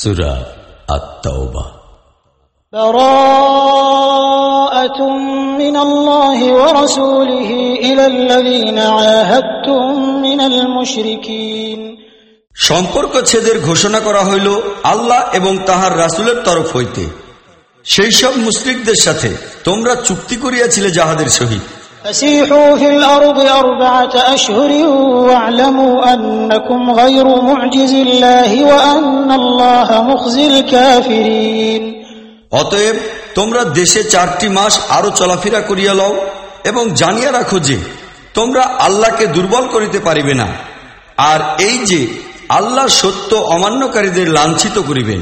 সুরা আত্মাওবা براءة من الله ورسوله إلى الذين عاهدتم من المشركين সম্পর্ক ছেদের ঘোষণা করা হইল আল্লাহ এবং তাহার রাসুলের তরফ হইতে সেই সব মুসলিকদের সাথে তোমরা চুক্তি করিয়াছিলে যাহাদের সহিত অতএব তোমরা দেশে চারটি মাস আরও চলাফেরা করিয়া লও এবং জানিয়া রাখো যে তোমরা আল্লাহকে দুর্বল করিতে পারিবে না। আর এই যে আল্লাহ সত্য অমান্যকারীদের লাঞ্ছিত করিবেন।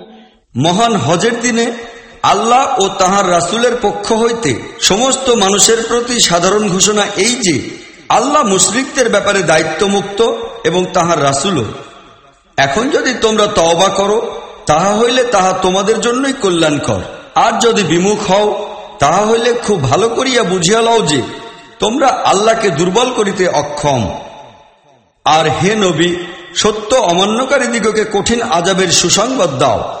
মহান হজের দিনে আল্লাহ ও তাহার রাসুলের পক্ষ হইতে সমস্ত মানুষের প্রতি সাধারণ ঘোষণা এই যে, আল্লাহ মুশরিকদের ব্যাপারে দায়িত্বমুক্ত এবং তাহার রাসুলও। এখন যদি তোমরা তওবা করো, তাহা হইলে তাহা তোমাদের জন্যই কল্যাণকর। আর যদি বিমুখ হও, তাহা হইলে খুব ভালো করিয়া বুঝিয়া লও যে, তোমরা আল্লাহকে দুর্বল করিতে অক্ষম। আর হে নবী, সত্য অমান্যকারী দিগকে কঠিন আজাবের সুসংবাদ দাও।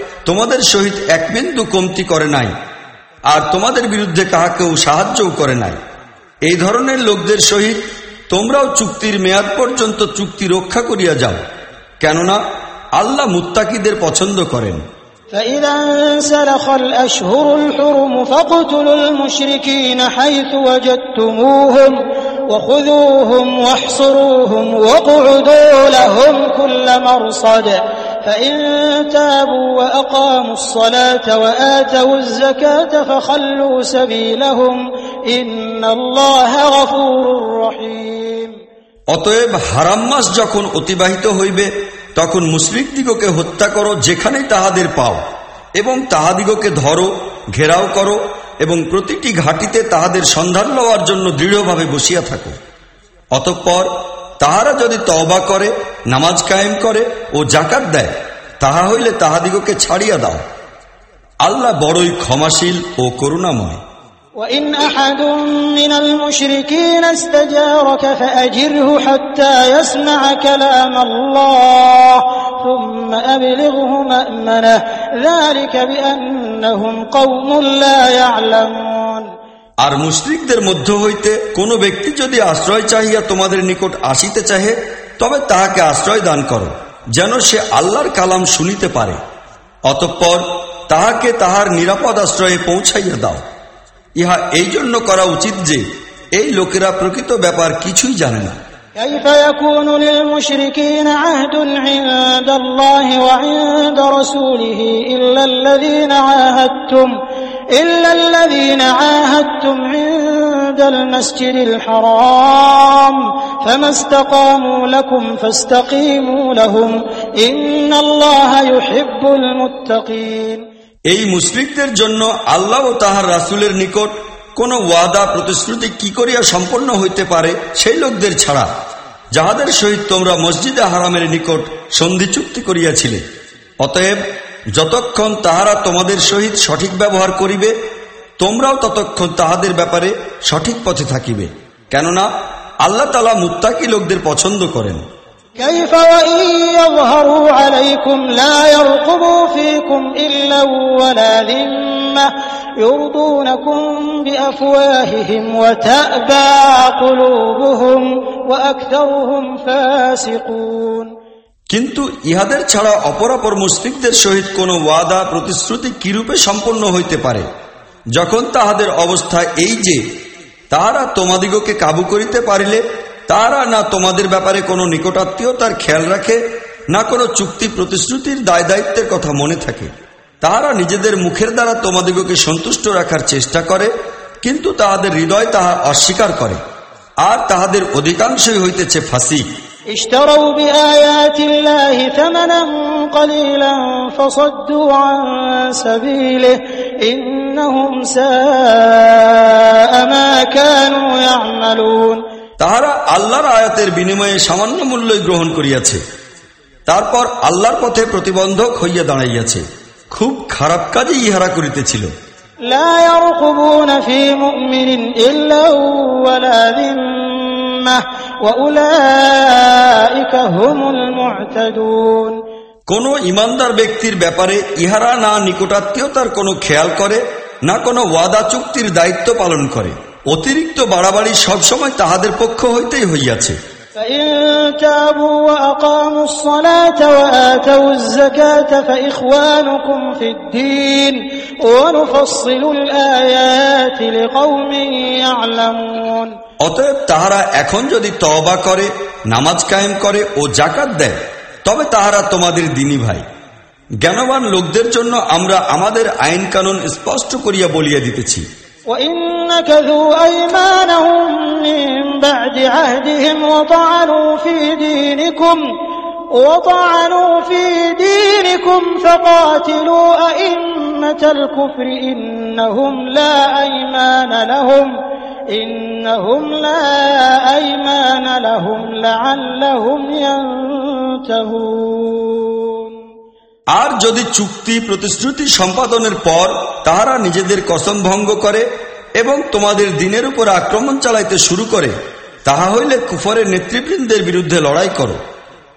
তোমাদের সহিত এক বিন্দু কমতি করে নাই আর তোমাদের বিরুদ্ধে কাহাকেও সাহায্যও করে নাই এই ধরনের লোকদের সহিত তোমরাও চুক্তির মেয়াদ পর্যন্ত চুক্তি রক্ষা করিয়া যাও কেননা আল্লাহ মুত্তাকিদের পছন্দ করেন فإذا انسلخ الأشهر الحرم فاقتلوا المشركين حيث وجدتموهم وخذوهم واحصروهم واقعدوا لهم كل مرصد فإن تابوا وأقاموا الصلاة وآتوا الزكاة فخلوا سبيلهم إن الله غفور رحيم অতএব হারাম মাস যখন অতিবাহিত হইবে তখন মুসলিক দিগকে হত্যা করো যেখানেই তাহাদের পাও এবং তাহাদিগকে ধরো ঘেরাও করো এবং প্রতিটি ঘাটিতে তাহাদের সন্ধান লওয়ার জন্য দৃঢ়ভাবে বসিয়া থাকো অতঃপর তাহারা যদি তওবা করে নামাজ কায়েম করে ও জাকাত দেয় তাহা হইলে তাহাদিগকে ছাড়িয়া দাও আল্লাহ বড়ই ক্ষমাশীল ও করুণাময় وإن أحد من المشركين استجارك فأجره حتى يسمع كلام الله ثم أبلغه مأمنه ذلك بأنهم قوم لا يعلمون আর মুশরিকদের মধ্য হইতে কোনো ব্যক্তি যদি আশ্রয় চাহিয়া তোমাদের নিকট আসিতে চাহে তবে তাহাকে আশ্রয় দান করো যেন সে আল্লাহর কালাম শুনিতে পারে অতঃপর তাহাকে তাহার নিরাপদ আশ্রয়ে পৌঁছাইয়া দাও ইহা এই জন্য করা উচিত যে এই লোকেরা প্রকৃত ব্যাপার কিছুই জানে না كيف يكون للمشركين عهد عند الله وعند رسوله إلا الذين عاهدتم إلا الذين عاهدتم عند المسجد الحرام فما استقاموا لكم فاستقيموا لهم إن الله يحب المتقين এই মুসলিকদের জন্য আল্লাহ ও তাহার রাসুলের নিকট কোন ওয়াদা প্রতিশ্রুতি কি করিয়া সম্পন্ন হইতে পারে সেই লোকদের ছাড়া যাহাদের সহিত তোমরা মসজিদে হারামের নিকট সন্ধি চুক্তি করিয়াছিলে অতএব যতক্ষণ তাহারা তোমাদের সহিত সঠিক ব্যবহার করিবে তোমরাও ততক্ষণ তাহাদের ব্যাপারে সঠিক পথে থাকিবে কেননা আল্লাহ তালা মুত্তাকি লোকদের পছন্দ করেন كيف وإن يظهروا عليكم لا يرقبوا فيكم إلا ولا ذمة يرضونكم بأفواههم وتأبى قلوبهم وأكثرهم فاسقون কিন্তু ইহাদের ছাড়া অপরাপর মুসলিকদের সহিত কোনো ওয়াদা, প্রতিশ্রুতি কিরূপে সম্পন্ন হইতে পারে? যখন তাহাদের অবস্থা এই যে, তাহারা তোমাদিগকে কাবু করিতে পারিলে তারা না তোমাদের ব্যাপারে কোনো নিকটাত্মীয়তার খেয়াল রাখে, না কোনো চুক্তি প্রতিশ্রুতির দায় দায়িত্বের কথা মনে থাকে। তাহারা নিজেদের মুখের দ্বারা তোমাদিগকে সন্তুষ্ট রাখার চেষ্টা করে, কিন্তু তাহাদের হৃদয় তাহা অস্বীকার করে। আর তাহাদের অধিকাংশই হইতেছে ফাঁসি اشتروا بآيات الله ثمنا قليلا فصدوا عن سبيله إنهم ساء ما كانوا يعملون তাহারা আল্লাহর আয়াতের বিনিময়ে সামান্য মূল্যই গ্রহণ করিয়াছে তারপর আল্লাহর পথে প্রতিবন্ধক হইয়া দাঁড়াইয়াছে খুব খারাপ কাজে ইহারা করিতেছিল لا يرقبون في مؤمن إلا ولا ذمة وأولئك هم المعتدون কোন ইমানদার ব্যক্তির ব্যাপারে ইহারা না নিকটাত্মীয়তার কোনো খেয়াল করে না কোনো ওয়াদা চুক্তির দায়িত্ব পালন করে। অতিরিক্ত বাড়াবাড়ি সবসময় তাহাদের পক্ষ হইতেই হইয়াছে। فإن تابوا وأقاموا الصلاة وآتوا الزكاة فإخوانكم في الدين ونفصل الآيات لقوم يعلمون অতএব তাহারা এখন যদি তওবা করে নামাজ কায়েম করে ও জাকাত দেয় তবে তাহারা তোমাদের দিনী ভাই জ্ঞানবান লোকদের জন্য আমরা আমাদের আইন কানুন স্পষ্ট করিয়া বলিয়া দিতেছি وإن نكثوا أيمانهم من بعد عهدهم وطعنوا في دينكم وطعنوا في دينكم فقاتلوا أئمة الكفر إنهم لا أيمان لهم আর যদি চুক্তি, প্রতিশ্রুতি সম্পাদনের পর তাহারা নিজেদের কসম ভঙ্গ করে এবং তোমাদের দিনের উপর আক্রমণ চালাইতে শুরু করে, তাহা হইলে কুফরের নেতৃবৃন্দের বিরুদ্ধে লড়াই করো।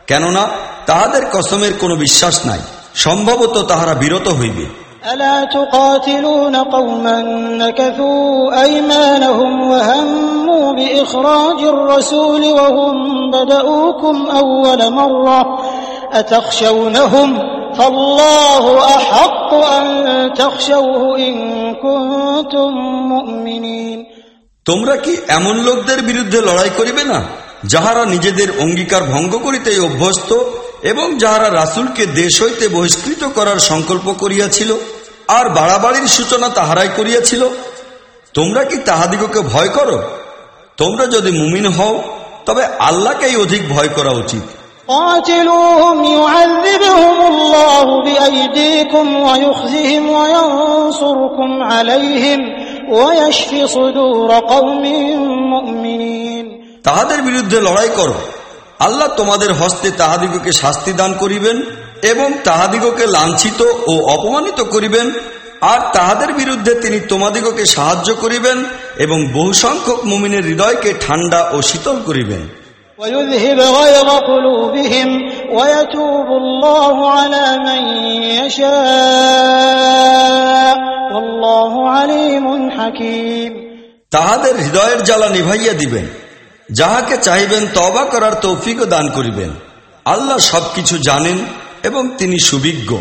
কেননা তাহাদের কসমের কোনো বিশ্বাস নাই, সম্ভবত তাহারা বিরত হইবে। ألا تقاتلون قوما نكثوا أيمانهم وهموا بإخراج الرسول وهم بدؤوكم أول مرة أتخشونهم فالله أحق أن تخشوه إن كنتم مؤمنين তোমরা কি এমন লোকদের বিরুদ্ধে লড়াই করিবে না যাহারা নিজেদের অঙ্গীকার ভঙ্গ করিতেই অভ্যস্ত এবং যাহারা রাসুলকে দেশ হইতে বহিষ্কৃত করার সংকল্প করিয়াছিল আর বাড়াবাড়ির সূচনা তাহারাই করিয়াছিল তোমরা কি তাহাদিগকে ভয় করো তোমরা যদি মুমিন হও তবে আল্লাহকেই অধিক ভয় করা উচিত قاتلوهم يعذبهم الله بأيديكم ويخزهم وينصركم عليهم ويشف صدور قوم مؤمنين তাহাদের বিরুদ্ধে লড়াই করো আল্লাহ তোমাদের হস্তে তাহাদিগকে শাস্তি দান করিবেন এবং তাহাদিগকে লাঞ্ছিত ও অপমানিত করিবেন আর তাহাদের বিরুদ্ধে তিনি তোমাদিগকে সাহায্য করিবেন এবং বহু সংখ্যক মুমিনের হৃদয়কে ঠান্ডা ও শীতল করিবেন। তাহাদের হৃদয়ের জ্বালা নিভাইয়া দিবেন যাহাকে চাইবেন তবা করার তৌফিকও দান করিবেন। আল্লাহ সবকিছু জানেন এবং তিনি সুবিজ্ঞ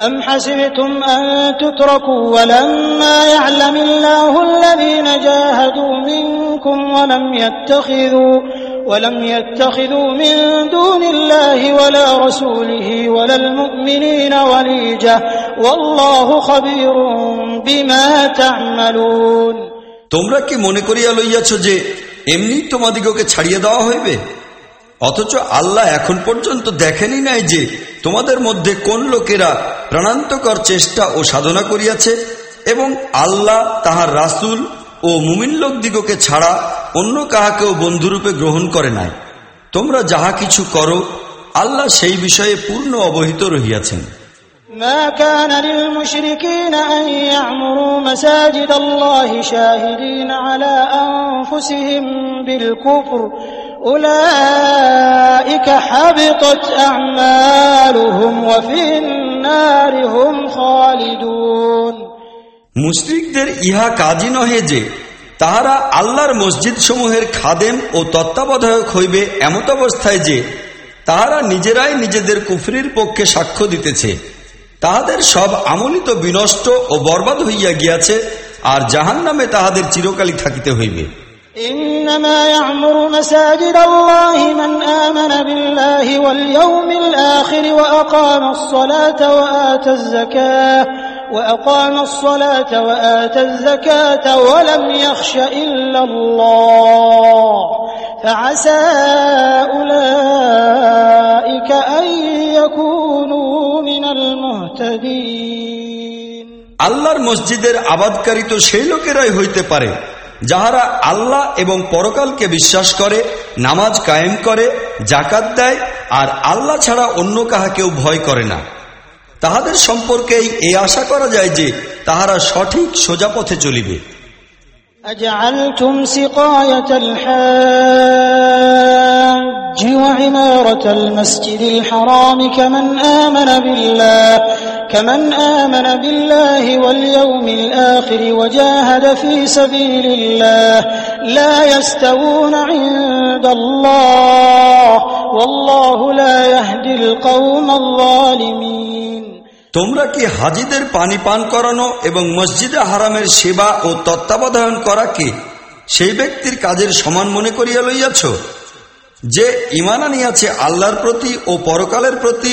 أم حسبتم أن تتركوا ولما يعلم الله الذين جاهدوا منكم ولم يتخذوا ولم يتخذوا من دون الله ولا رسوله ولا المؤمنين وليجة والله خبير بما تعملون তোমরা কি মনে করিয়া লইয়াছ যে এমনি তোমাদিগকে ছাড়িয়ে দেওয়া হইবে অথচ আল্লাহ এখন পর্যন্ত দেখেনি নাই যে তোমাদের মধ্যে কোন লোকেরা প্রাণান্তকর চেষ্টা ও সাধনা করিয়াছে এবং আল্লাহ তাহার রাসুল ও মুমিন লোকদিগকে ছাড়া অন্য কাহাকেও বন্ধুরূপে গ্রহণ করে নাই তোমরা যাহা কিছু করো আল্লাহ সেই বিষয়ে পূর্ণ অবহিত রহিয়াছেন ما كان للمشركين أن يعمروا مساجد الله شاهدين على أنفسهم بالكفر أولئك حبطت أعمالهم وفي النار هم خالدون মুশরিকদের ইহা কাজই নহে যে তাহারা আল্লাহর মসজিদ সমূহের খাদেম ও তত্ত্বাবধায়ক হইবে এমত অবস্থায় যে তাহারা নিজেরাই নিজেদের কুফরির পক্ষে সাক্ষ্য দিতেছে তাহাদের সব আমলিত বিনষ্ট ও বরবাদ হইয়া গিয়াছে আর জাহান নামে তাহাদের চিরকালই থাকিতে হইবে إنما يعمر مساجد الله من آمن بالله واليوم الآخر وأقام الصلاة وآتى الزكاة وأقام الصلاة وآتى الزكاة ولم يخش إلا الله فعسى أولئك أن يكونوا من المهتدين আল্লাহর মসজিদের আবাদকারী তো সেই লোকেরাই হইতে পারে যাহারা আল্লাহ এবং পরকালকে বিশ্বাস করে নামাজ কায়েম করে জাকাত দেয় আর আল্লাহ ছাড়া অন্য কাহাকেও ভয় করে না তাহাদের সম্পর্কেই এই আশা করা যায় যে তাহারা সঠিক সোজা পথে চলিবে أجعلتم سقاية الحاج وعمارة المسجد الحرام كمن آمن بالله كمن آمن بالله واليوم الآخر وجاهد في سبيل الله لا يستوون عند الله والله لا يهدي القوم الظالمين তোমরা কি হাজিদের পানি পান করানো এবং মসজিদে হারামের সেবা ও তত্ত্বাবধান করাকে সেই ব্যক্তির কাজের সমান মনে করিয়া লইয়াছ যে ইমান আনিয়াছে আল্লাহর প্রতি ও পরকালের প্রতি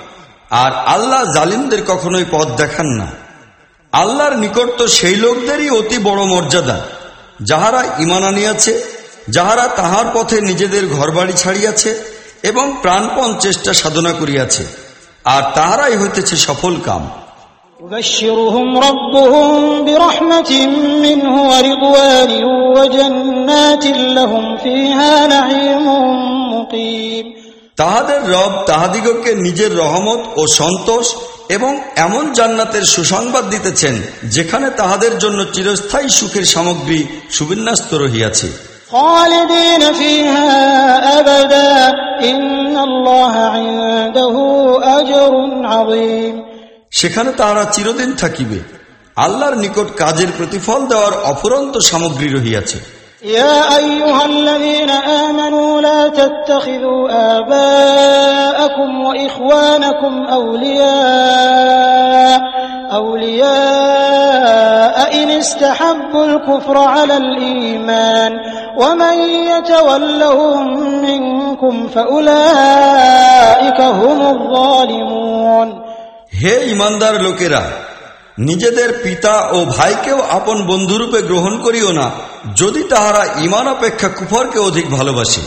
আর আল্লাহ জালিমদের কখনোই পথ দেখান না আল্লাহর নিকট তো সেই লোকদেরই অতি বড় মর্যাদা যাহারা ইমান আনিয়াছে যাহারা তাহার পথে নিজেদের ঘরবাড়ি ছাড়িয়াছে এবং প্রাণপণ চেষ্টা সাধনা করিয়াছে আর তাহারাই হইতেছে সফল কাম يبشرهم ربهم برحمة منه ورضوان وجنات لهم فيها نعيم مقيم তাহাদের রব তাহাদিগকে নিজের রহমত ও সন্তোষ এবং এমন জান্নাতের সুসংবাদ দিতেছেন যেখানে তাহাদের জন্য চিরস্থায়ী সুখের সামগ্রী সুবিন্যাস্ত রহিয়াছে। সেখানে তাহারা চিরদিন থাকিবে। আল্লাহর নিকট কাজের প্রতিফল দেওয়ার অফুরন্ত সামগ্রী রহিয়াছে। يا أيها الذين آمنوا لا تتخذوا آباءكم وإخوانكم أولياء أولياء إن استحبوا الكفر على الإيمان ومن يتولهم منكم فأولئك هم الظالمون. هي إيمان دار لوكيرا নিজেদের পিতা ও ভাইকেও আপন বন্ধুরূপে গ্রহণ করিও না যদি তাহারা ইমান অপেক্ষা কুফরকে অধিক ভালোবাসে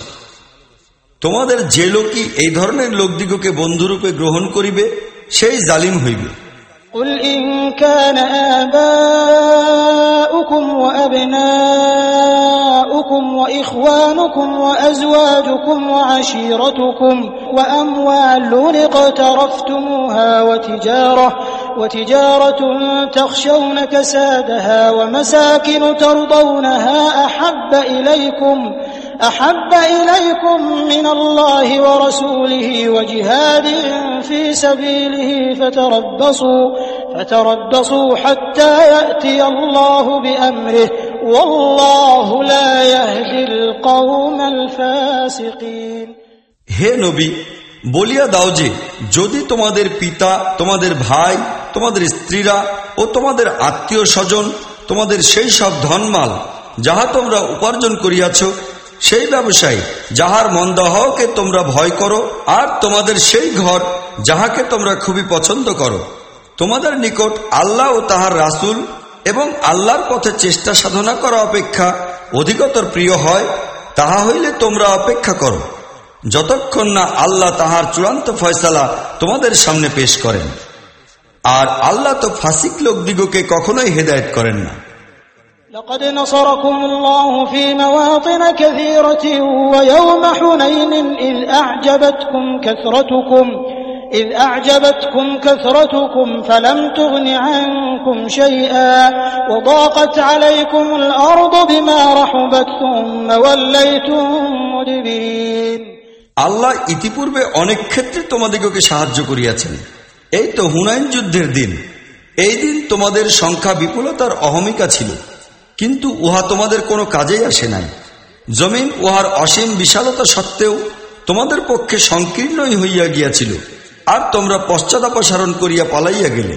তোমাদের যে লোকই এই ধরনের লোকদিগকে বন্ধুরূপে গ্রহণ করিবে সেই জালিম হইবে قل إن كان آباؤكم وأبناؤكم وإخوانكم وأزواجكم وعشيرتكم وأموال اقترفتموها وتجارة وتجارة تخشون كسادها ومساكن ترضونها أحب إليكم أحب إليكم من الله ورسوله وجهاد في سبيله فتربصوا فتربصوا حتى يأتي الله بأمره والله لا يهدي القوم الفاسقين হে নবী বলিয়া দাও যে যদি তোমাদের পিতা তোমাদের ভাই তোমাদের স্ত্রীরা ও তোমাদের আত্মীয় স্বজন, তোমাদের সেই সব ধনমাল যাহা তোমরা উপার্জন করিয়াছ, সেই ব্যবসায়ী যাহার মন্দা হওয়াকে তোমরা ভয় করো, আর তোমাদের সেই ঘর যাহাকে তোমরা খুবই পছন্দ করো। তোমাদের নিকট আল্লাহ ও তাহার রাসুল এবং আল্লাহর পথে চেষ্টা সাধনা করা অপেক্ষা অধিকতর প্রিয় হয়, তাহা হইলে তোমরা অপেক্ষা করো। যতক্ষণ না আল্লাহ তাহার চূড়ান্ত ফয়সালা তোমাদের সামনে পেশ করেন। আর আল্লাহ তো ফাসিক লোকদিগকে কখনোই হেদায়ত করেন না لقد نصركم الله في مواطن كثيرة ويوم حنين إذ أعجبتكم كثرتكم إذ أعجبتكم كثرتكم فلم تغن عنكم شيئا وضاقت عليكم الأرض بما رحبت ثم وليتم مدبرين আল্লাহ ইতিপূর্বে অনেক ক্ষেত্রে তোমাদিগকে সাহায্য করিয়াছেন এই তো হুনাইন যুদ্ধের দিন। এই দিন তোমাদের সংখ্যা বিপুলতার অহমিকা ছিল, কিন্তু উহা তোমাদের কোনো কাজেই আসে নাই। জমিন উহার অসীম বিশালতা সত্ত্বেও তোমাদের পক্ষে সংকীর্ণই হইয়া গিয়াছিল, আর তোমরা পশ্চাদাপসারণ করিয়া পালাইয়া গেলে।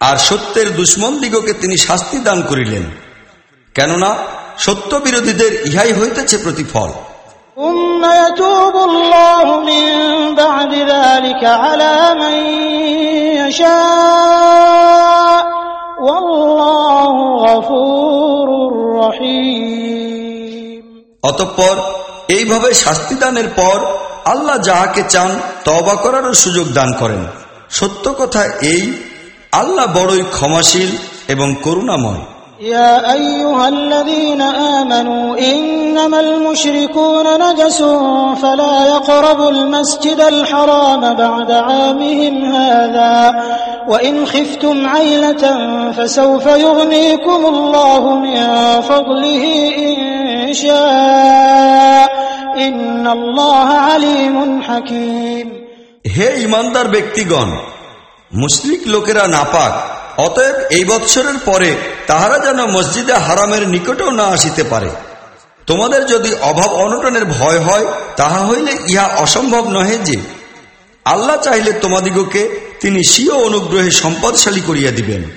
আর সত্যের দুশ্মন দিগকে তিনি শাস্তি দান করিলেন। কেননা সত্য বিরোধীদের ইহাই হইতেছে প্রতিফল। অতঃপর এইভাবে শাস্তি দানের পর আল্লাহ যাহাকে চান তবা করারও সুযোগ দান করেন। সত্য কথা এই আল্লাহ বড়ই ক্ষমাশীল এবং করুণাময় يا أيها الذين آمنوا إنما المشركون نجس فلا يقربوا المسجد الحرام بعد عامهم هذا وإن خفتم عيلة فسوف يغنيكم الله من فضله إن شاء إن الله عليم حكيم হে ইমানদার ব্যক্তিগণ মুসলিক লোকেরা নাপাক, অতএব এই বৎসরের পরে তাহারা যেন মসজিদে হারামের নিকটেও না আসিতে পারে। তোমাদের যদি অভাব অনটনের ভয় হয়, তাহা হইলে ইহা অসম্ভব নহে যে, আল্লাহ চাইলে তোমাদিগকে তিনি স্বীয় অনুগ্রহে সম্পদশালী করিয়া দিবেন।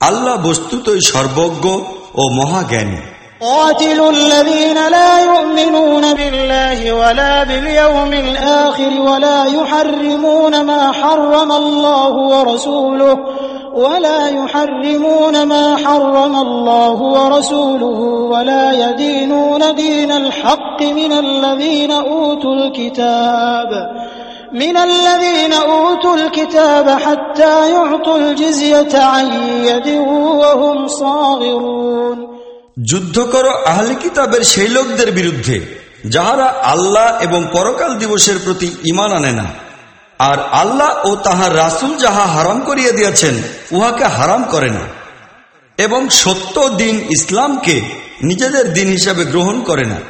আল্লাহ বস্তুতই সর্বজ্ঞ ও মহাজ্ঞানী। قاتلوا الذين لا يؤمنون بالله ولا باليوم الآخر ولا يحرمون ما حرم الله ورسوله ولا يحرمون ما حرم الله ورسوله ولا يدينون دين الحق من الذين أوتوا الكتاب من الذين أوتوا الكتاب حتى يعطوا الجزية عن يد وهم صاغرون যুদ্ধ করো আহলে কিতাবের সেই লোকদের বিরুদ্ধে, যাহারা আল্লাহ এবং পরকাল দিবসের প্রতি ইমান আনে না। আর আল্লাহ ও তাহার রাসুল যাহা হারাম করিয়া দিয়াছেন, উহাকে হারাম করে না। এবং সত্য দিন ইসলামকে নিজেদের দিন হিসাবে গ্রহণ করে না।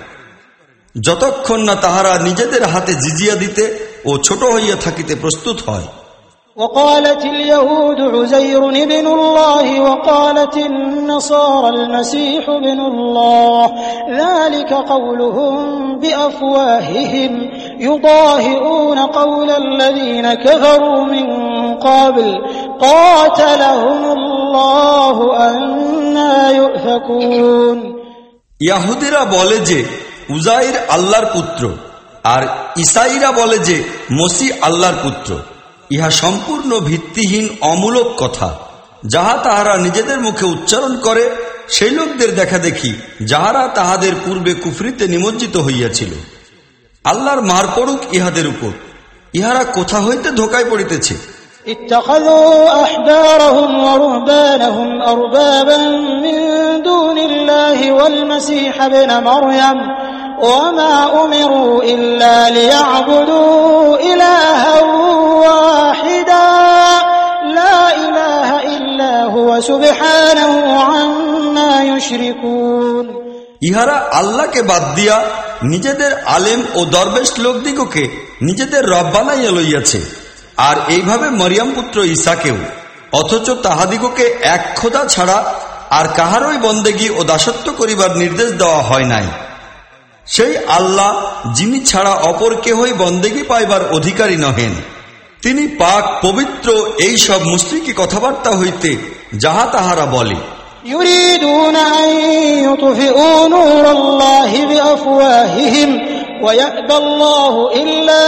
যতক্ষণ না তাহারা নিজেদের হাতে জিজিয়া দিতে ও ছোট হইয়া থাকিতে প্রস্তুত হয়। وقالت اليهود عزير ابن الله وقالت النصارى المسيح ابن الله ذلك قولهم بأفواههم يضاهئون قول الذين كفروا من قبل قاتلهم الله أنا يؤفكون ইয়াহুদিরা বলে যে উজাইর আল্লাহর পুত্র আর ইসাইরা বলে যে মসি আল্লাহর পুত্র ইহা সম্পূর্ণ ভিত্তিহীন অমূলক কথা যাহা তাহারা নিজেদের মুখে উচ্চারণ করে সেই লোকদের দেখা দেখি যাহারা তাহাদের পূর্বে কুফরিতে নিমজ্জিত হইয়াছিল আল্লাহর মার পড়ুক ইহাদের উপর ইহারা কোথা হইতে ধোকায় পড়িতেছে اتخذوا أحبارهم ورهبانهم أربابا من دون الله والمسيح ابن مريم وما أمروا إلا ليعبدوا إلها واحدا لا إله إلا هو سبحانه عما يشركون ইহারা আল্লাহকে বাদ দিয়া নিজেদের আলেম ও দরবেশ লোকদিগকে নিজেদের রব বানাইয়া লইয়াছে আর এইভাবে মরিয়াম পুত্র ঈসাকেও অথচ তাহাদিগকে এক খোদা ছাড়া আর কাহারই বন্দেগী ও দাসত্ব করিবার নির্দেশ দেওয়া হয় নাই সেই আল্লাহ যিনি ছাড়া অপর কেহই বন্দেগী পাইবার অধিকারী নহেন তিনি পাক পবিত্র এই সব মুসলিকি কথাবার্তা হইতে যাহা তাহারা বলে يريدون أن يطفئوا نور الله بأفواههم ويأبى الله إلا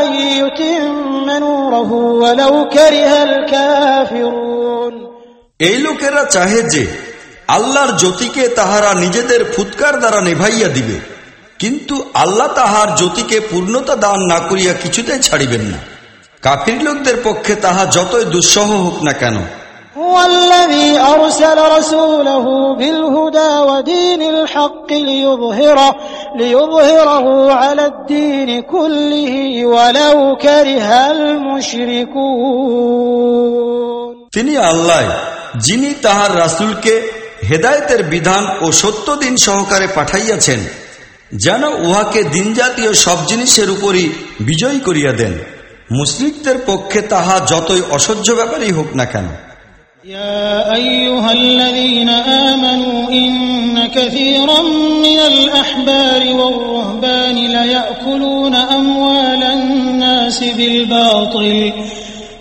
أن يتم نوره ولو كره الكافرون এই লোকেরা চাহে যে আল্লাহর জ্যোতিকে তাহারা নিজেদের ফুৎকার দ্বারা নেভাইয়া দিবে কিন্তু আল্লাহ তাহার জ্যোতিকে পূর্ণতা দান না করিয়া কিছুতেই ছাড়িবেন না কাফির লোকদের পক্ষে তাহা যতই দুঃসহ হোক না কেন هو الذي أرسل رسوله بالهدى ودين الحق ليظهره, ليظهره على الدين كله ولو كره المشركون তিনি আল্লাহ যিনি তাহার রাসূলকে হেদায়েতের বিধান ও সত্য দিন সহকারে পাঠাইয়াছেন যেন উহাকে দিনজাতীয় সব জিনিসের উপরই বিজয়ী করিয়া দেন মুসলিকদের পক্ষে তাহা যতই অসহ্য ব্যাপারই হোক না কেন يا أيها الذين آمنوا إن كثيرا من الأحبار والرهبان ليأكلون أموال الناس بالباطل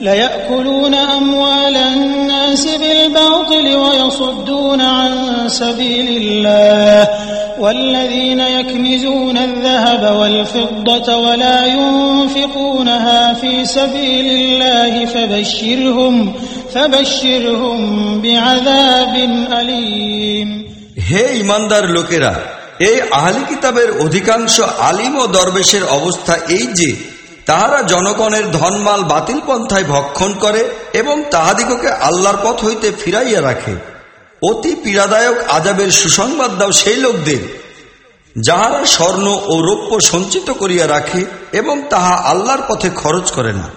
ليأكلون أموال الناس بالباطل ويصدون عن سبيل الله والذين يكنزون الذهب والفضة ولا ينفقونها في سبيل الله فبشرهم فبشرهم بعذاب أليم হে ইমানদার লোকেরা এই আহলি কিতাবের অধিকাংশ আলিম ও দরবেশের অবস্থা এই যে তাহারা জনগণের ধনমাল বাতিল পন্থায় ভক্ষণ করে এবং তাহাদিগকে আল্লাহর পথ হইতে ফিরাইয়া রাখে অতি পীড়াদায়ক আজাবের সুসংবাদ দাও সেই লোকদের যাহারা স্বর্ণ ও রৌপ্য সঞ্চিত করিয়া রাখে এবং তাহা আল্লাহর পথে খরচ করে না।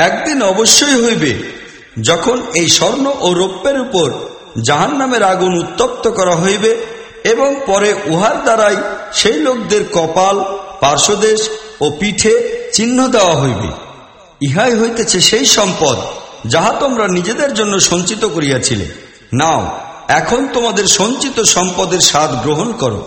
একদিন অবশ্যই হইবে যখন এই স্বর্ণ ও রৌপ্যের উপর জাহান নামের আগুন উত্তপ্ত করা হইবে এবং পরে উহার দ্বারাই সেই লোকদের কপাল, পার্শ্বদেশ ও পিঠে চিহ্ন দেওয়া হইবে। ইহাই হইতেছে সেই সম্পদ যাহা তোমরা নিজেদের জন্য সঞ্চিত করিয়াছিলে। নাও, এখন তোমাদের সঞ্চিত সম্পদের স্বাদ গ্রহণ করো।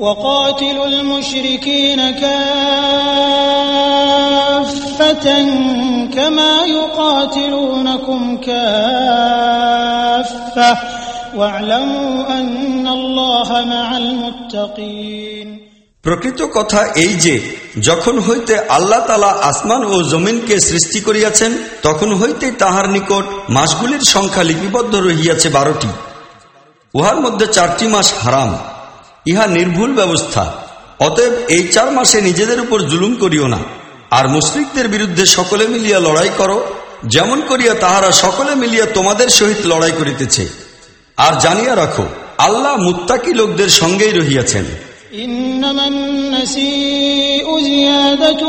وقاتلوا المشركين كافة كما يقاتلونكم كافة واعلموا أن الله مع المتقين প্রকৃত কথা এই যে যখন হইতে আল্লাহ তালা আসমান ও জমিনকে সৃষ্টি করিয়াছেন তখন হইতে তাহার নিকট মাসগুলির সংখ্যা লিপিবদ্ধ রহিয়াছে বারোটি উহার মধ্যে চারটি মাস হারাম ইহা নির্ভুল ব্যবস্থা অতএব এই চার মাসে নিজেদের উপর জুলুম করিও না আর মুসলিকদের বিরুদ্ধে সকলে মিলিয়া লড়াই করো যেমন করিয়া তাহারা সকলে মিলিয়া তোমাদের সহিত লড়াই করিতেছে আর জানিয়া রাখো আল্লাহ মুত্তাকি লোকদের সঙ্গেই রহিয়াছেন إنما النسيء زيادة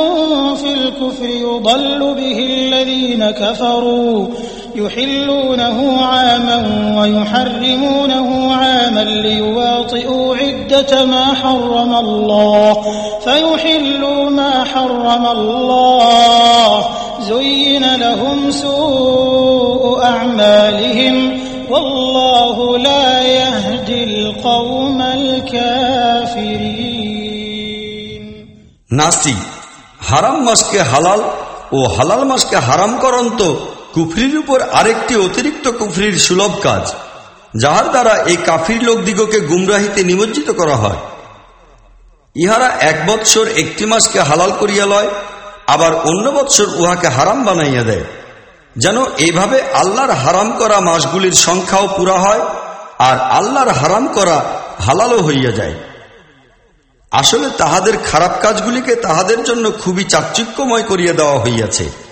في الكفر يضل به الذين كفروا يحلونه عاما ويحرمونه عاما ليواطئوا عدة ما حرم الله فيحلوا ما حرم الله زين لهم سوء أعمالهم والله لا يهدي القوم الكافرين নাসি হারাম মাসকে হালাল ও হালাল মাসকে হারাম করন তো কুফরির উপর আরেকটি অতিরিক্ত কুফরির সুলভ কাজ, যাহার দ্বারা এই কাফির লোকদিগকে গুমরাহিতে নিমজ্জিত করা হয়। ইহারা এক বৎসর একটি মাসকে হালাল করিয়া লয়, আবার অন্য বৎসর উহাকে হারাম বানাইয়া দেয়। যেন এইভাবে আল্লাহর হারাম করা মাসগুলির সংখ্যাও পুরা হয়, আর আল্লাহর হারাম করা হালালও হইয়া যায়। আসলে তাহাদের খারাপ কাজগুলিকে তাহাদের জন্য খুবই চাকচিক্যময় করিয়া দেওয়া হইয়াছে।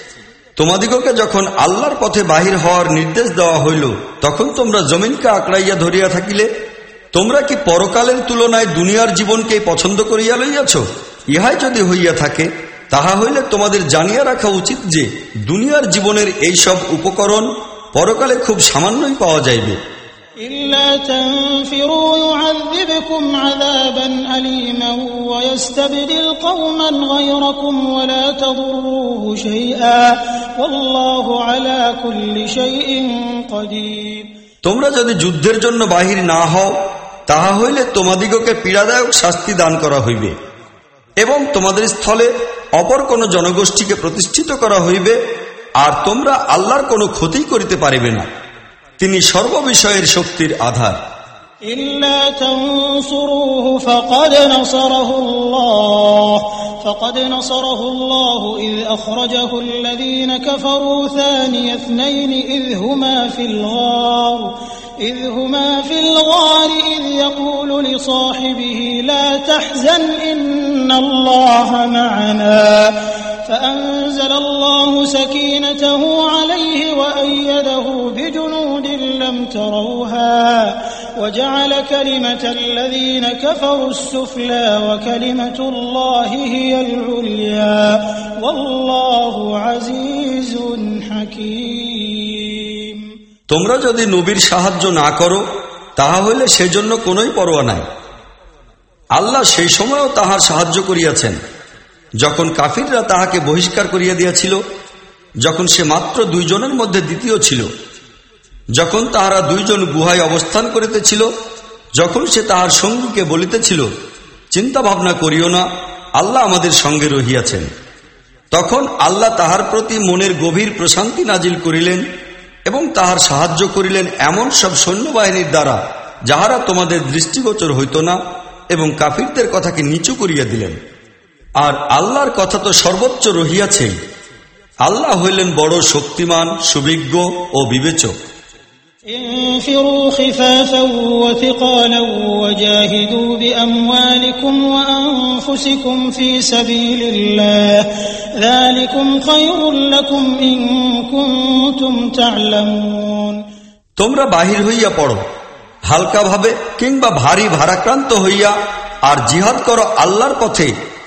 তোমাদিগকে যখন আল্লাহর পথে বাহির হওয়ার নির্দেশ দেওয়া হইল, তখন তোমরা জমিনকে আঁকড়াইয়া ধরিয়া থাকিলে। তোমরা কি পরকালের তুলনায় দুনিয়ার জীবনকে পছন্দ করিয়া লইয়াছ? ইহাই যদি হইয়া থাকে, তাহা হইলে তোমাদের জানিয়া রাখা উচিত যে, দুনিয়ার জীবনের এই সব উপকরণ পরকালে খুব সামান্যই পাওয়া যাইবে। إلا تنفروا يعذبكم عذابا أليما ويستبدل قوما غيركم ولا تضروه شيئا والله على كل شيء قدير তোমরা যদি যুদ্ধের জন্য বাহির না হও তাহা হইলে তোমাদিগকে পীড়াদায়ক শাস্তি দান করা হইবে এবং তোমাদের স্থলে অপর কোন জনগোষ্ঠীকে প্রতিষ্ঠিত করা হইবে আর তোমরা আল্লাহর কোনো ক্ষতি করিতে পারিবে না তিনি সর্ববিষয়ের শক্তির আধার إلا تنصروه فقد نصره الله فقد نصره الله إذ أخرجه الذين كفروا ثاني اثنين إذ هما في الغار إذ هما في الغار إذ يقول لصاحبه لا تحزن إن الله معنا فأنزل الله سكينته عليه وأيده بجنود لم تروها وجعل كلمة الذين كفروا السفلى وكلمة الله هي العليا والله عزيز حكيم তোমরা যদি নবীর সাহায্য না করো তাহা হইলে সেজন্য কোনোই পরোয়া নাই আল্লাহ সেই সময়ও তাহার সাহায্য করিয়াছেন যখন কাফিররা তাহাকে বহিষ্কার করিয়া দিয়াছিল, যখন সে মাত্র দুইজনের মধ্যে দ্বিতীয় ছিল, যখন তাহারা দুইজন গুহায় অবস্থান করিতেছিল, যখন সে তাহার সঙ্গীকে বলিতেছিল চিন্তা ভাবনা করিও না, আল্লাহ আমাদের সঙ্গে রহিয়াছেন। তখন আল্লাহ তাহার প্রতি মনের গভীর প্রশান্তি নাজিল করিলেন এবং তাহার সাহায্য করিলেন এমন সব সৈন্যবাহিনীর দ্বারা, যাহারা তোমাদের দৃষ্টিগোচর হইত না এবং কাফিরদের কথাকে নিচু করিয়া দিলেন। আর আল্লাহর কথা তো সর্বোচ্চ রহিয়াছেই আল্লাহ হইলেন বড় শক্তিমান সুবিজ্ঞ ও বিবেচক। তোমরা বাহির হইয়া পড়ো হালকাভাবে কিংবা ভারী ভারাক্রান্ত হইয়া আর জিহাদ করো আল্লাহর পথে।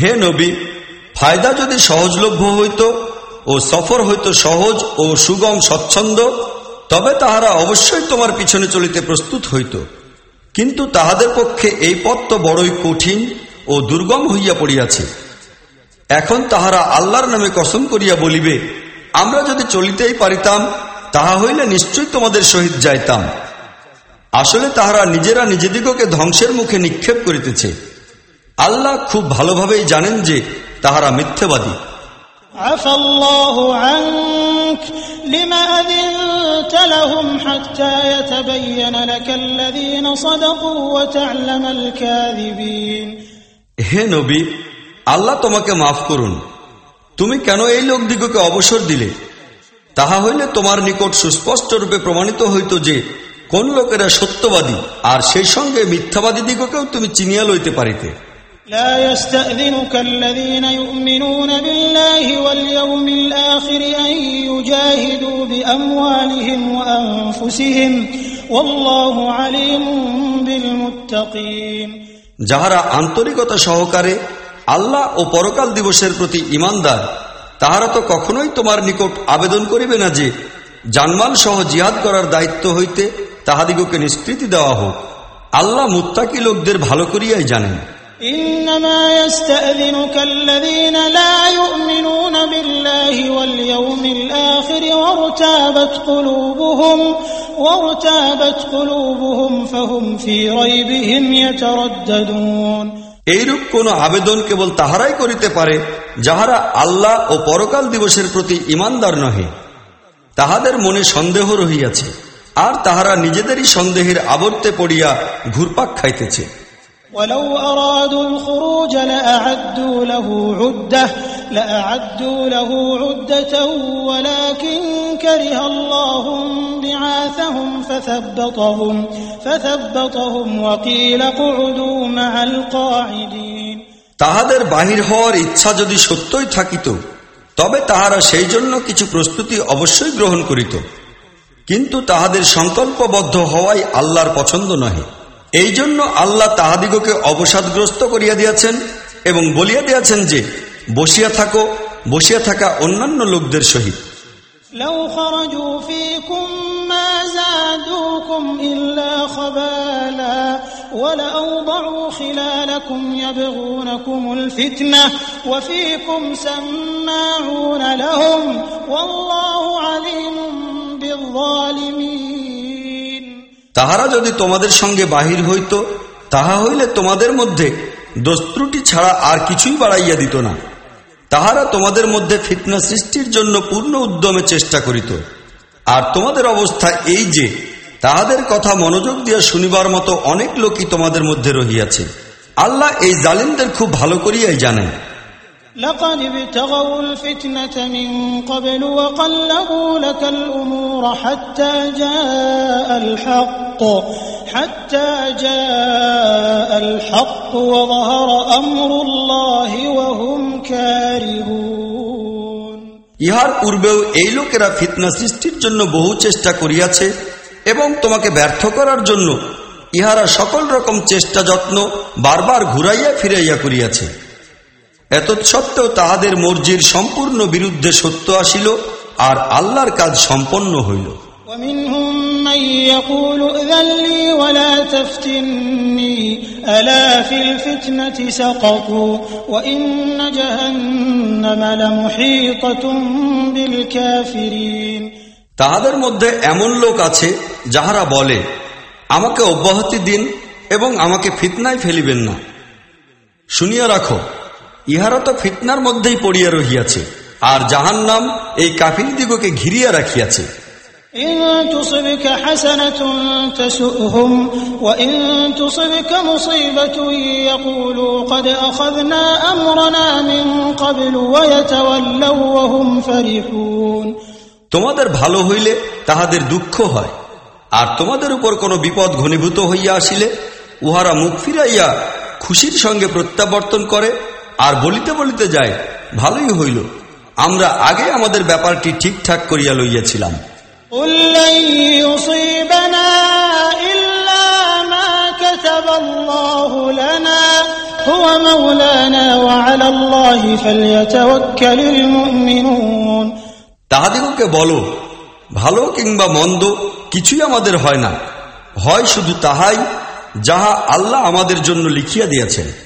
হে নবী, ফায়দা যদি সহজলভ্য হইত ও সফর হইত সহজ ও সুগম স্বচ্ছন্দ, তবে তাহারা অবশ্যই তোমার পিছনে চলিতে প্রস্তুত হইত। কিন্তু তাহাদের পক্ষে এই পথ তো বড়ই কঠিন ও দুর্গম হইয়া পড়িয়াছে। এখন তাহারা আল্লাহর নামে কসম করিয়া বলিবে, আমরা যদি চলিতেই পারিতাম, তাহা হইলে নিশ্চয়ই তোমাদের সহিত যাইতাম। আসলে তাহারা নিজেরা নিজেদিগকে ধ্বংসের মুখে নিক্ষেপ করিতেছে। আল্লাহ খুব ভালোভাবেই জানেন যে তাহারা মিথ্যেবাদী। হে নবী আল্লাহ তোমাকে মাফ করুন। তুমি কেন এই লোক দিগকে অবসর দিলে? তাহা হইলে তোমার নিকট সুস্পষ্ট রূপে প্রমাণিত হইত যে কোন লোকেরা সত্যবাদী আর সেই সঙ্গে মিথ্যাবাদী দিগকেও তুমি চিনিয়া লইতে পারিতে। لا يستأذنك الذين يؤمنون بالله واليوم الآخر أن يجاهدوا بأموالهم وأنفسهم والله عليم بالمتقين যাহারা আন্তরিকতা সহকারে আল্লাহ ও পরকাল দিবসের প্রতি ইমানদার তাহারা তো কখনোই তোমার নিকট আবেদন করিবে না যে জানমাল সহ জিহাদ করার দায়িত্ব হইতে তাহাদিগকে নিষ্কৃতি দেওয়া হোক আল্লাহ মুত্তাকি লোকদের ভালো করিয়াই জানেন إنما يستأذنك الذين لا يؤمنون بالله واليوم الآخر وارتابت قلوبهم وارتابت قلوبهم فهم في ريبهم يترددون এইরূপ কোন আবেদন কেবল তাহারাই করিতে পারে যাহারা আল্লাহ ও পরকাল দিবসের প্রতি ইমানদার নহে তাহাদের মনে সন্দেহ রহিয়াছে আর তাহারা নিজেদেরই সন্দেহের আবর্তে পড়িয়া ঘুরপাক খাইতেছে ولو أرادوا الخروج لأعدوا له عدة لأعدوا له عدة ولكن كره الله بعاثهم فثبطهم فثبطهم وقيل قعدوا مع القاعدين তাহাদের বাহির হওয়ার ইচ্ছা যদি সত্যই থাকিত তবে তাহারা সেই জন্য কিছু প্রস্তুতি অবশ্যই গ্রহণ করিত কিন্তু তাহাদের সংকল্পবদ্ধ হওয়াই আল্লাহর পছন্দ নহে এই জন্য আল্লাহ তাহাদিগকে অবসাদগ্রস্ত করিয়া দিয়াছেন এবং বলিয়া দিয়াছেন যে, বসিয়া থাকো, বসিয়া থাকা অন্যান্য লোকদের সহিত। لو তাহারা যদি তোমাদের সঙ্গে বাহির হইত, তাহা হইলে তোমাদের মধ্যে দস্ত্রুটি ছাড়া আর কিছুই বাড়াইয়া দিত না। তাহারা তোমাদের মধ্যে ফিতনা সৃষ্টির জন্য পূর্ণ উদ্যমে চেষ্টা করিত। আর তোমাদের অবস্থা এই যে, তাহাদের কথা মনোযোগ দিয়া শুনিবার মতো অনেক লোকই তোমাদের মধ্যে রহিয়াছে। আল্লাহ এই জালিমদের খুব ভালো করিয়াই জানেন। لقد ابتغوا الفتنة من قبل وقلبوا لك الأمور حتى جاء الحق حتى جاء الحق وظهر أمر الله وهم كارهون ইহার পূর্বেও এই লোকেরা ফিতনা সৃষ্টির জন্য বহু চেষ্টা করিয়াছে এবং তোমাকে ব্যর্থ করার জন্য ইহারা সকল রকম চেষ্টা যত্ন বারবার ঘুরাইয়া ফিরাইয়া করিয়াছে এতৎসত্ত্বেও তাহাদের মর্জির সম্পূর্ণ বিরুদ্ধে সত্য আসিল আর আল্লাহর কাজ সম্পন্ন হইল। তাহাদের মধ্যে এমন লোক আছে যাহারা বলে আমাকে অব্যাহতি দিন এবং আমাকে ফিতনায় ফেলিবেন না। শুনিয়া রাখো ইহারা তো ফিতনার মধ্যেই পড়িয়া রহিয়াছে আর জাহান্নাম এই কাফির দিগকে ঘিরিয়া রাখিয়াছে إن تصبك حسنة تسؤهم وإن تصبك مصيبة يقولوا قد أخذنا أمرنا من قبل ويتولوا وهم فرحون তোমাদের ভালো হইলে তাহাদের দুঃখ হয় আর তোমাদের উপর কোনো বিপদ ঘনীভূত হইয়া আসিলে উহারা মুখ ফিরাইয়া খুশির সঙ্গে প্রত্যাবর্তন করে আর বলিতে বলিতে যায় ভালোই হইল। আমরা আগে আমাদের ব্যাপারটি ঠিকঠাক করিয়া লইয়াছিলাম। তাহাদিগকে বলো ভালো কিংবা মন্দ কিছুই আমাদের হয় না। হয় শুধু তাহাই যাহা আল্লাহ আমাদের জন্য লিখিয়া দিয়েছেন।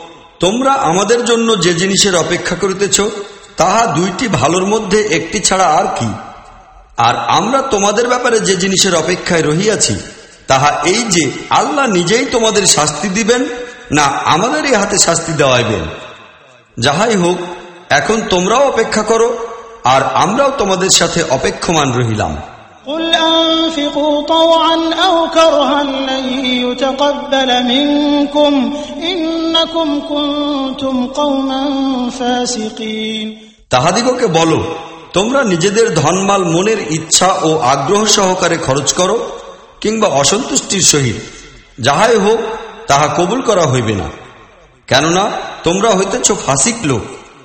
তোমরা আমাদের জন্য যে জিনিসের অপেক্ষা করিতেছ, তাহা দুইটি ভালোর মধ্যে একটি ছাড়া আর কি? আর আমরা তোমাদের ব্যাপারে যে জিনিসের অপেক্ষায় রহিয়াছি, তাহা এই যে আল্লাহ নিজেই তোমাদের শাস্তি দিবেন, না আমাদেরই হাতে শাস্তি দেওয়াইবেন। যাহাই হোক, এখন তোমরাও অপেক্ষা করো, আর আমরাও তোমাদের সাথে অপেক্ষমান রহিলাম। قل أنفقوا طوعا أو كرها لن يتقبل منكم إنكم كنتم قوما فاسقين তাহাদিগকে বলো তোমরা নিজেদের ধনমাল মনের ইচ্ছা ও আগ্রহ সহকারে খরচ করো কিংবা অসন্তুষ্টির সহিত যাহাই হোক তাহা কবুল করা হইবে না কেননা তোমরা হইতেছ ফাসিক লোক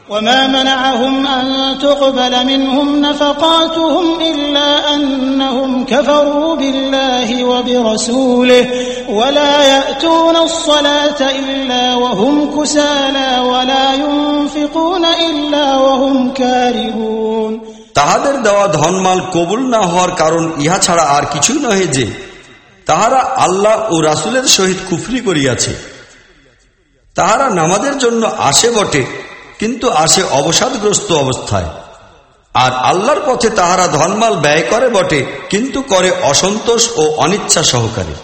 وما منعهم أن تقبل منهم نفقاتهم إلا أنهم كفروا بالله وبرسوله ولا يأتون الصلاة إلا وهم كسالى ولا ينفقون إلا وهم كارهون তাহাদের দেওয়া ধনমাল কবুল না হওয়ার কারণ ইহা ছাড়া আর কিছুই নহে যে তাহারা আল্লাহ ও রাসুলের সহিত কুফরি করিয়াছে তাহারা নামাজের জন্য আসে বটে কিন্তু আসে অবসাদগ্রস্ত অবস্থায় আর আল্লাহর পথে তাহারা ধনমাল ব্যয় করে বটে কিন্তু করে অসন্তোষ ও অনিচ্ছা সহকারে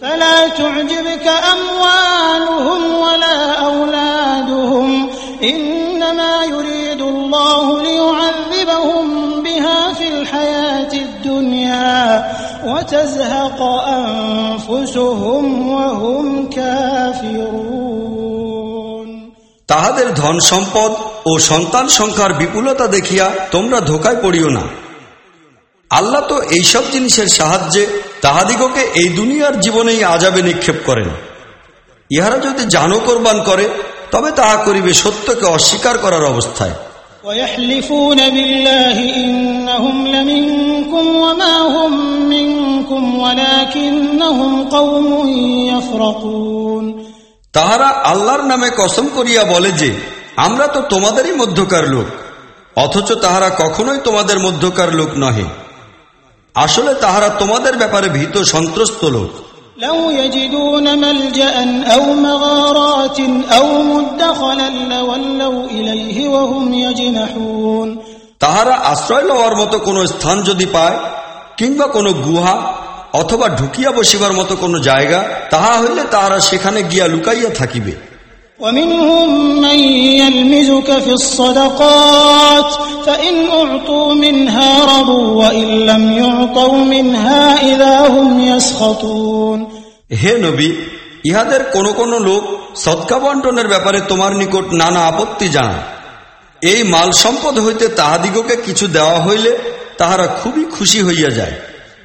فلا تعجبك أموالهم ولا أولادهم إنما يريد الله ليعذبهم بها في الحياة الدنيا وتزهق أنفسهم وهم كافرون তাহাদের ধন সম্পদ ও সন্তান সংখ্যার বিপুলতা দেখিয়া তোমরা ধোকায় পড়িও না আল্লাহ তো এইসব জিনিসের সাহায্যে তাহাদিগকে এই দুনিয়ার জীবনেই আজাবে নিক্ষেপ করেন ইহারা যদি জানো কোরবান করে তবে তাহা করিবে সত্যকে অস্বীকার করার অবস্থায় ويحلفون بالله إنهم لمنكم وما هم منكم ولكنهم قوم يفرقون তাহারা আল্লাহর নামে কসম করিয়া বলে যে আমরা তো তোমাদেরই মধ্যকার লোক অথচ তাহারা কখনোই তোমাদের মধ্যকার লোক নহে আসলে তাহারা তোমাদের ব্যাপারে ভীত সন্ত্রস্ত লোক لو يجدون ملجأ أو مغارات أو مدخلا لولوا إليه وهم يجنحون তাহারা আশ্রয় লওয়ার মতো কোনো স্থান যদি পায় কিংবা কোনো গুহা অথবা ঢুকিয়া বসিবার মতো কোনো জায়গা তাহা হইলে তাহারা সেখানে গিয়া লুকাইয়া থাকিবে ومنهم من يلمزك في الصدقات فإن أعطوا منها رضوا وإن لم يعطوا منها إذا هم يسخطون হে নবী ইহাদের কোন কোন লোক সৎকা বন্টনের ব্যাপারে তোমার নিকট নানা আপত্তি জানায় এই মাল সম্পদ হইতে তাহাদিগকে কিছু দেওয়া হইলে তাহারা খুবই খুশি হইয়া যায়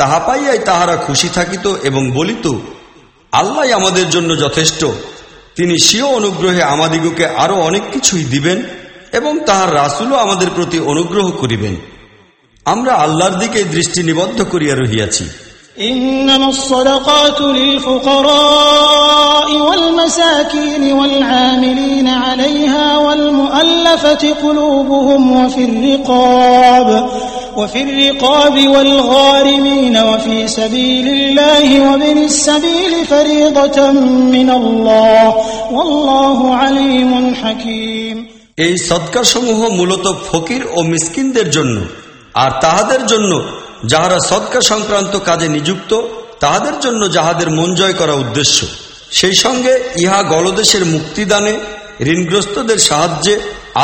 তাহা পাইয়াই তাহারা খুশি থাকিত এবং বলিত আল্লাহ আমাদের জন্য যথেষ্ট তিনি স্বীয় অনুগ্রহে আমাদিগকে আরো অনেক কিছুই দিবেন এবং তাহার রাসুলও আমাদের প্রতি অনুগ্রহ করিবেন আমরা আল্লাহর দিকে দৃষ্টি নিবদ্ধ করিয়া রহিয়াছি إنما الصدقات للفقراء والمساكين والعاملين عليها والمؤلفة قلوبهم وفي الرقاب وفي الرقاب والغارمين وفي سبيل الله وابن السبيل فريضة من الله والله عليم حكيم এই সৎকারসমূহ মূলত ফকির ও মিসকিনদের জন্য আর তাহাদের জন্য যাহারা সৎকার সংক্রান্ত কাজে নিযুক্ত তাহাদের জন্য যাহাদের মন জয় করা উদ্দেশ্য সেই সঙ্গে ইহা গলদেশের মুক্তিদানে ঋণগ্রস্তদের সাহায্যে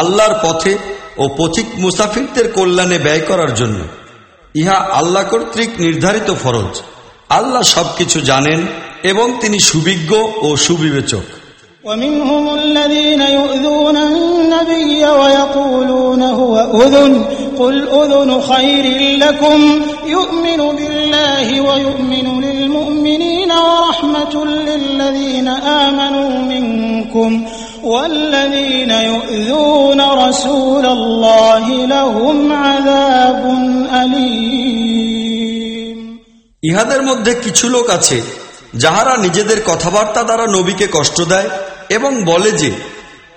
আল্লাহর পথে ও পথিক মুসাফিরদের কল্যাণে ব্যয় করার জন্য ইহা আল্লাহ কর্তৃক নির্ধারিত ফরজ আল্লাহ সবকিছু জানেন এবং তিনি সুবিজ্ঞ ও সুবিবেচক ومنهم الذين يؤذون النبي ويقولون هو أذن قل أذن خير لكم يؤمن بالله ويؤمن للمؤمنين ورحمة للذين آمنوا منكم والذين يؤذون رسول الله لهم عذاب أليم ইহাদের মধ্যে কিছু লোক আছে যাহারা নিজেদের কথাবার্তা দ্বারা নবীকে কষ্ট দেয় এবং বলে যে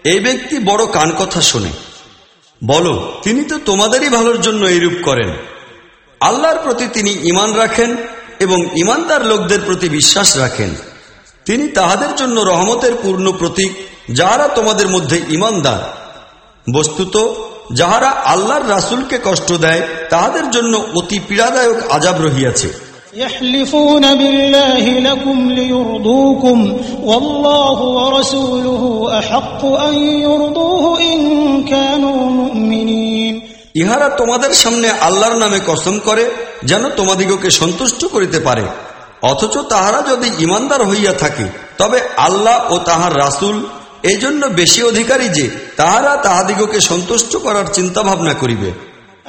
এই ব্যক্তি বড় কান কথা শোনে বলো, তিনি তো তোমাদেরই ভালোর জন্য এইরূপ করেন। আল্লাহর প্রতি তিনি ইমান রাখেন এবং ইমানদার লোকদের প্রতি বিশ্বাস রাখেন। তিনি তাহাদের জন্য রহমতের পূর্ণ প্রতীক, যাহারা তোমাদের মধ্যে ইমানদার বস্তুত, যাহারা আল্লাহর রাসুলকে কষ্ট দেয়, তাহাদের জন্য অতি পীড়াদায়ক আজাব রহিয়াছে। يحلفون بالله لكم ليرضوكم والله ورسوله أحق أن يرضوه إن كانوا مؤمنين ইহারা তোমাদের সামনে আল্লাহর নামে কসম করে যেন তোমাদিগকে সন্তুষ্ট করিতে পারে অথচ তাহারা যদি ইমানদার হইয়া থাকে তবে আল্লাহ ও তাহার রাসুল এই জন্য বেশি অধিকারী যে তাহারা তাহাদিগকে সন্তুষ্ট করার চিন্তা ভাবনা করিবে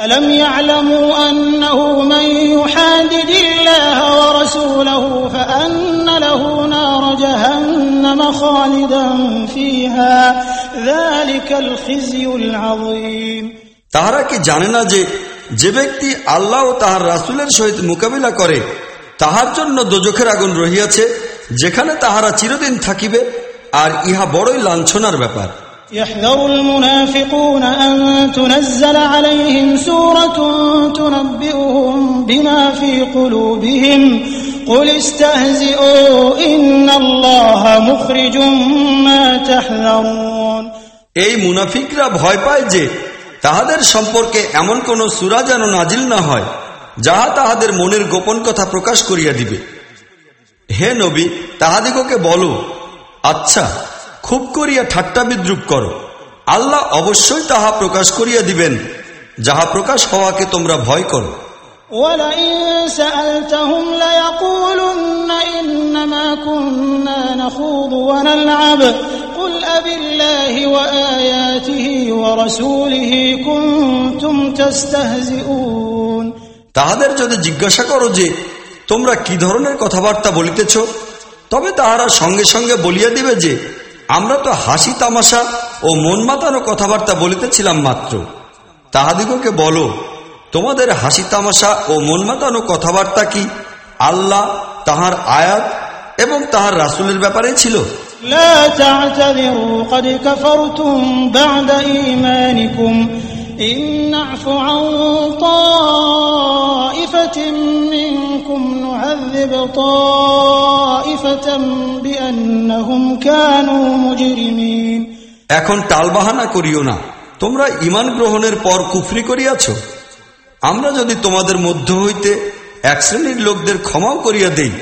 ألم يعلموا أنه من يحادد الله ورسوله فأن له نار جهنم خالدا فيها ذلك الخزي العظيم তাহারা কি জানে না যে যে ব্যক্তি আল্লাহ ও তাহার রাসুলের সহিত মোকাবিলা করে তাহার জন্য দোজখের আগুন রহিয়াছে যেখানে তাহারা চিরদিন থাকিবে আর ইহা বড়ই লাঞ্ছনার ব্যাপার يحذر المنافقون أن تنزل عليهم سورة تنبئهم بما في قلوبهم قل استهزئوا إن الله مخرج ما تحذرون এই মুনাফিকরা ভয় পায় যে তাহাদের সম্পর্কে এমন কোন সুরা যেন নাজিল না হয় যাহা তাহাদের মনের গোপন কথা প্রকাশ করিয়া দিবে হে নবী তাহাদিগকে বলো আচ্ছা খুব করিয়া ঠাট্টা বিদ্রুপ করো। আল্লাহ অবশ্যই তাহা প্রকাশ করিয়া দিবেন। যাহা প্রকাশ হওয়াকে তোমরা ভয় করো। তাহাদের যদি জিজ্ঞাসা করো যে তোমরা কি ধরনের কথাবার্তা বলিতেছ? তবে তাহারা সঙ্গে সঙ্গে বলিয়া দিবে যে আমরা তো হাসি তামাশা ও মন মাতানো কথাবার্তা বলিতেছিলাম মাত্র তাহাদিগকে বলো তোমাদের হাসি তামাশা ও মন মাতানো কথাবার্তা কি আল্লাহ তাহার আয়াত এবং তাহার রাসুলের ব্যাপারে ছিল لا تعتذروا قد كفرتم بعد إيمانكم إن نعف عن طائفة منكم نعذب طائفة بأنهم كانوا مجرمين এখন টালবাহানা করিও না তোমরা ইমান গ্রহণের পর কুফরি করিয়াছ আমরা যদি তোমাদের মধ্য হইতে এক শ্রেণীর লোকদের ক্ষমাও করিয়া দেই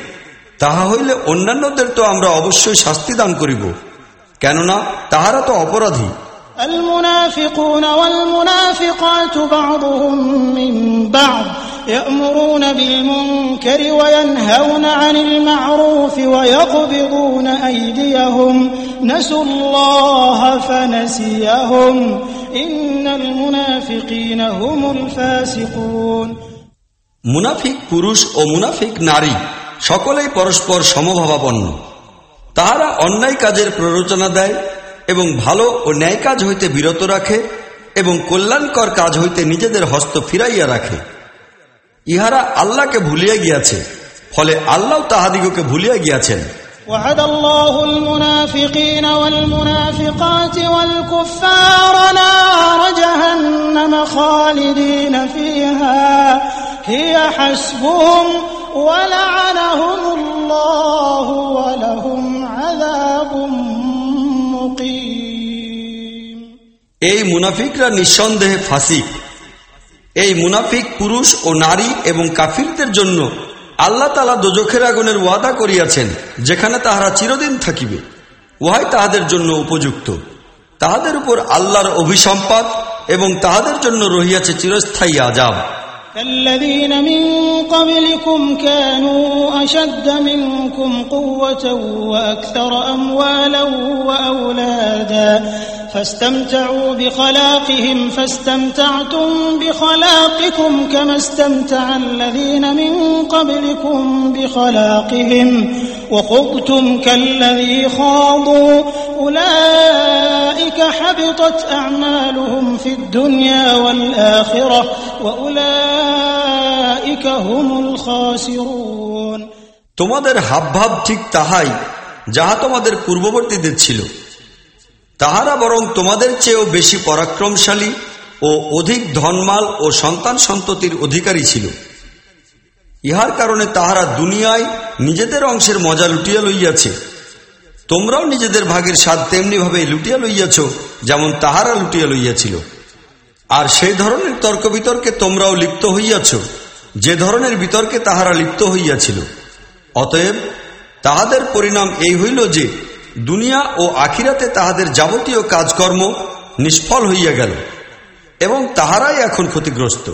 তাহা হইলে অন্যান্যদের তো আমরা অবশ্যই শাস্তি দান করিব কেননা তাহারা তো অপরাধী المنافقون والمنافقات بعضهم من بعض يأمرون بالمنكر وينهون عن المعروف ويقبضون أيديهم نسوا الله فنسيهم إن المنافقين هم الفاسقون মুনাফিক পুরুষ ও মুনাফিক নারী সকলেই পরস্পর সমভাবাপন্ন তাহারা অন্যায় কাজের প্ররোচনা দেয় এবং ভালো ও ন্যায় কাজ হইতে বিরত রাখে এবং কল্যাণকর কাজ হইতে নিজেদের হস্ত ফিরাইয়া রাখে ইহারা আল্লাহকে ভুলিয়া গিয়াছে ফলে আল্লাহ তাহাদিগকে ভুলিয়া গিয়াছেন وعد الله المنافقين والمنافقات والكفار نار جهنم خالدين فيها هي حسبهم ولعنهم الله ولهم عذاب এই মুনাফিকরা নিঃসন্দেহে ফাসিক। এই মুনাফিক পুরুষ ও নারী এবং কাফিরদের জন্য আল্লাহ তালা দোজখের আগুনের ওয়াদা করিয়াছেন, যেখানে তাহারা চিরদিন থাকিবে। উহাই তাহাদের জন্য উপযুক্ত। তাহাদের উপর আল্লাহর অভিসম্পাদ এবং তাহাদের জন্য রহিয়াছে চিরস্থায়ী আজাব الذين من قبلكم كانوا أشد منكم قوة وأكثر أموالا وأولادا فاستمتعوا بخلاقهم فاستمتعتم بخلاقكم كما استمتع الذين من قبلكم بخلاقهم وخضتم كالذي خاضوا أولئك حبطت أعمالهم في الدنيا والآخرة وأولئك هم الخاسرون তোমাদের হাবভাব ঠিক তাহাই যাহা তোমাদের পূর্ববর্তীদের ছিল তাহারা বরং তোমাদের চেয়েও বেশি পরাক্রমশালী ও অধিক ধনমাল ও সন্তান সন্ততির অধিকারী ছিল ইহার কারণে তাহারা দুনিয়ায় নিজেদের অংশের মজা লুটিয়া লইয়াছে। তোমরাও নিজেদের ভাগের স্বাদ তেমনিভাবে লুটিয়া লইয়াছ, যেমন তাহারা লুটিয়া লইয়াছিল। আর সেই ধরনের তর্ক বিতর্কে তোমরাও লিপ্ত হইয়াছ, যে ধরনের বিতর্কে তাহারা লিপ্ত হইয়াছিল। অতএব তাহাদের পরিণাম এই হইল যে, দুনিয়া ও আখিরাতে তাহাদের যাবতীয় কাজকর্ম নিষ্ফল হইয়া গেল, এবং তাহারাই এখন ক্ষতিগ্রস্ত।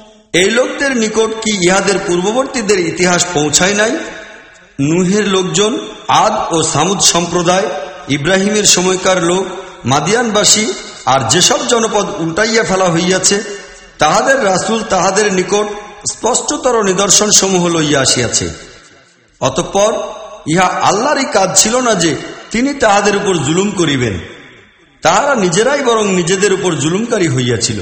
এই লোকদের নিকট কি ইহাদের পূর্ববর্তীদের ইতিহাস পৌঁছায় নাই? নুহের লোকজন, আদ ও সামুদ সম্প্রদায়, ইব্রাহিমের সময়কার লোক, মাদিয়ানবাসী আর যেসব জনপদ উল্টাইয়া ফেলা হইয়াছে, তাহাদের রাসুল তাহাদের নিকট স্পষ্টতর নিদর্শন সমূহ লইয়া আসিয়াছে। অতঃপর ইহা আল্লাহরই কাজ ছিল না যে তিনি তাহাদের উপর জুলুম করিবেন। তাহারা নিজেরাই বরং নিজেদের উপর জুলুমকারী হইয়াছিল।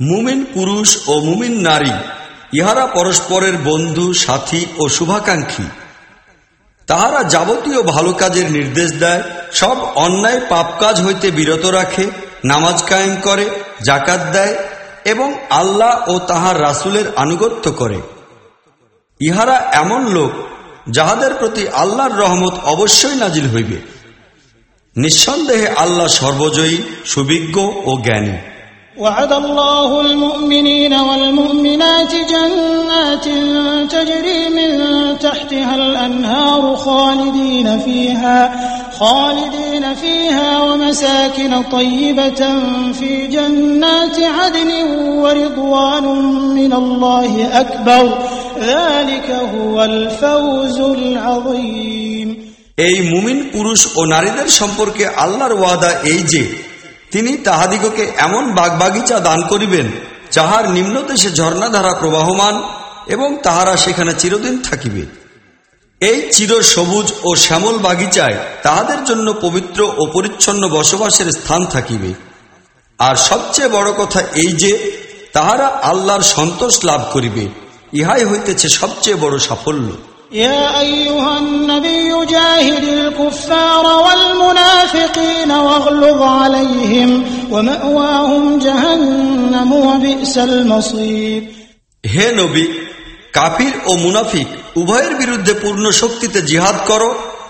মুমিন পুরুষ ও মুমিন নারী, ইহারা পরস্পরের বন্ধু, সাথী ও শুভাকাঙ্ক্ষী। তাহারা যাবতীয় ভালো কাজের নির্দেশ দেয়, সব অন্যায় পাপ কাজ হইতে বিরত রাখে, নামাজ কায়েম করে জাকাত দেয় এবং আল্লাহ ও তাহার রাসুলের আনুগত্য করে। ইহারা এমন লোক, যাহাদের প্রতি আল্লাহর রহমত অবশ্যই নাজিল হইবে। নিঃসন্দেহে আল্লাহ সর্বজয়ী, সুবিজ্ঞ ও জ্ঞানী। وعد الله المؤمنين والمؤمنات جنات تجري من تحتها الأنهار خالدين فيها خالدين فيها ومساكن طيبة في جنات عدن ورضوان من الله أكبر ذلك هو الفوز العظيم এই মুমিন পুরুষ ও নারীদের সম্পর্কে আল্লাহর ওয়াদা এই যে তিনি তাহাদিগকে এমন বাগবাগিচা দান করিবেন, যাহার নিম্নদেশে ঝর্ণাধারা প্রবাহমান এবং তাহারা সেখানে চিরদিন থাকিবে। এই চির সবুজ ও শ্যামল বাগিচায় তাহাদের জন্য পবিত্র ও পরিচ্ছন্ন বসবাসের স্থান থাকিবে। আর সবচেয়ে বড় কথা এই যে, তাহারা আল্লাহর সন্তোষ লাভ করিবে, ইহাই হইতেছে সবচেয়ে বড় সাফল্য। يا أيها النبي جاهد الكفار والمنافقين واغلظ عليهم ومأواهم جهنم وبئس المصير হে নবী কাফির ও মুনাফিক উভয়ের বিরুদ্ধে পূর্ণ শক্তিতে জিহাদ করো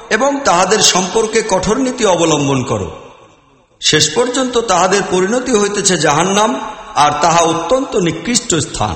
এবং তাহাদের সম্পর্কে কঠোর নীতি অবলম্বন করো শেষ পর্যন্ত তাহাদের পরিণতি হইতেছে জাহান্নাম আর তাহা অত্যন্ত নিকৃষ্ট স্থান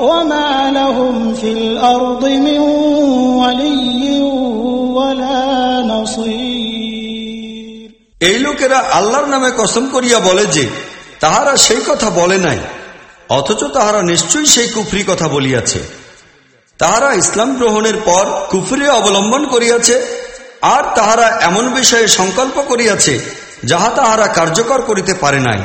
وما لهم في الأرض من ولي ولا نصير এই লোকেরা আল্লাহর নামে কসম করিয়া বলে যে তাহারা সেই কথা বলে নাই অথচ তাহারা নিশ্চয়ই সেই কুফরি কথা বলিয়াছে তাহারা ইসলাম গ্রহণের পর কুফরি অবলম্বন করিয়াছে আর তাহারা এমন বিষয়ে সংকল্প করিয়াছে যাহা তাহারা কার্যকর করিতে পারে নাই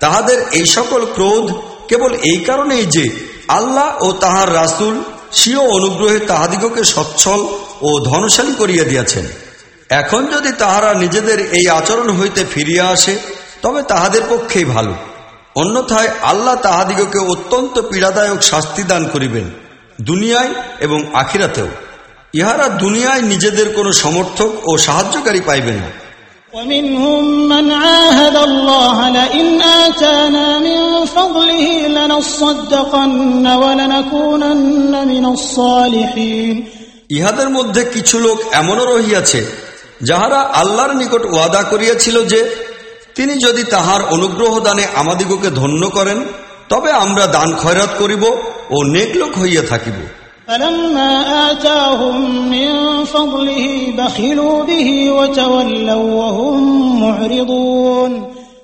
তাহাদের এই সকল ক্রোধ কেবল এই কারণেই যে আল্লাহ ও তাহার রাসুল স্বীয় অনুগ্রহে তাহাদিগকে সচ্ছল ও ধনশালী করিয়া দিয়াছেন। এখন যদি তাহারা নিজেদের এই আচরণ হইতে ফিরিয়া আসে, তবে তাহাদের পক্ষেই ভালো। অন্যথায় আল্লাহ তাহাদিগকে অত্যন্ত পীড়াদায়ক শাস্তি দান করিবেন, দুনিয়ায় এবং আখিরাতেও। ইহারা দুনিয়ায় নিজেদের কোনো সমর্থক ও সাহায্যকারী পাইবে না। ومنهم من عاهد الله لئن آتانا من فضله لنصدقن ولنكونن من الصالحين ইহাদের মধ্যে কিছু লোক এমনও রহিয়াছে যাহারা আল্লাহর নিকট ওয়াদা করিয়াছিল যে তিনি যদি তাহার অনুগ্রহ দানে আমাদিগকে ধন্য করেন তবে আমরা দান খয়রাত করিব ও নেকলোক হইয়া থাকিব فلما آتاهم من فضله بخلوا به وتولوا وهم معرضون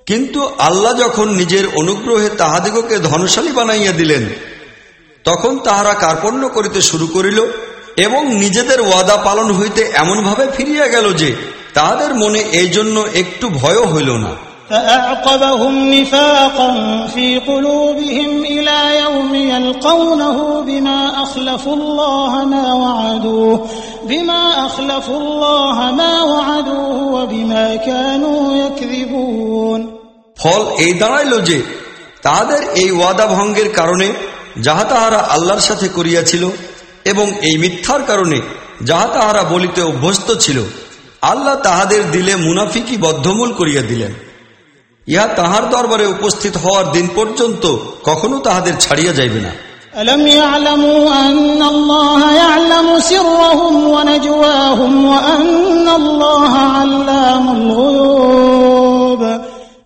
কিন্তু আল্লাহ যখন নিজের অনুগ্রহে তাহাদিগকে ধনশালী বানাইয়া দিলেন তখন তাহারা কার্পণ্য করিতে শুরু করিল এবং নিজেদের ওয়াদা পালন হইতে এমনভাবে ফিরিয়া গেল যে তাহাদের মনে এই জন্য একটু ভয়ও হইল না فأعقبهم نفاقا في قلوبهم إلى يوم يلقونه بما أخلفوا الله ما وعدوه بما أخلفوا الله ما وعدوه وبما كانوا يكذبون ফল এই দাঁড়াইল যে তাহাদের এই ওয়াদা ভঙ্গের কারণে যাহা তাহারা আল্লাহর সাথে করিয়াছিল এবং এই মিথ্যার কারণে যাহা তাহারা বলিতে অভ্যস্ত ছিল আল্লাহ তাহাদের দিলে মুনাফিকি বদ্ধমূল করিয়া দিলেন ইহা তাহার দরবারে উপস্থিত হওয়ার দিন পর্যন্ত কখনো তাহাদের ছাড়িয়া যাইবে না ألم يعلموا أن الله يعلم سرهم ونجواهم وأن الله علام الغيوب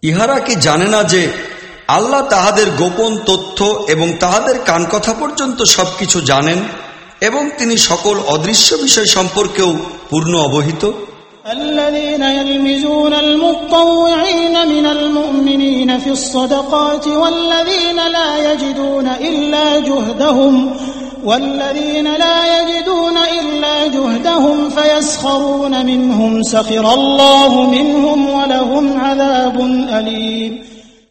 ইহারা কি জানে না যে আল্লাহ তাহাদের গোপন তথ্য এবং তাহাদের কান কথা পর্যন্ত সবকিছু জানেন এবং তিনি সকল অদৃশ্য বিষয় সম্পর্কেও পূর্ণ অবহিত الذين يلمزون المطوعين من المؤمنين في الصدقات والذين لا يجدون إلا جهدهم والذين لا يجدون إلا جهدهم فيسخرون منهم سخر الله منهم ولهم عذاب أليم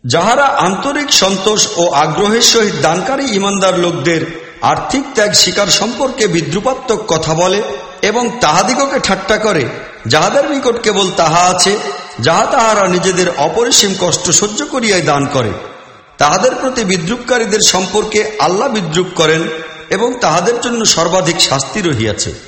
যাহারা আন্তরিক সন্তোষ ও আগ্রহের সহিত দানকারী ইমানদার লোকদের আর্থিক ত্যাগ শিকার সম্পর্কে বিদ্রুপাত্মক কথা বলে এবং তাহাদিগকে ঠাট্টা করে যাহাদের নিকট কেবল তাহা আছে, যাহা তাহারা নিজেদের অপরিসীম কষ্ট সহ্য করিয়াই দান করে, তাহাদের প্রতি বিদ্রুপকারীদের সম্পর্কে আল্লাহ বিদ্রুপ করেন এবং তাহাদের জন্য সর্বাধিক শাস্তি রহিয়াছে।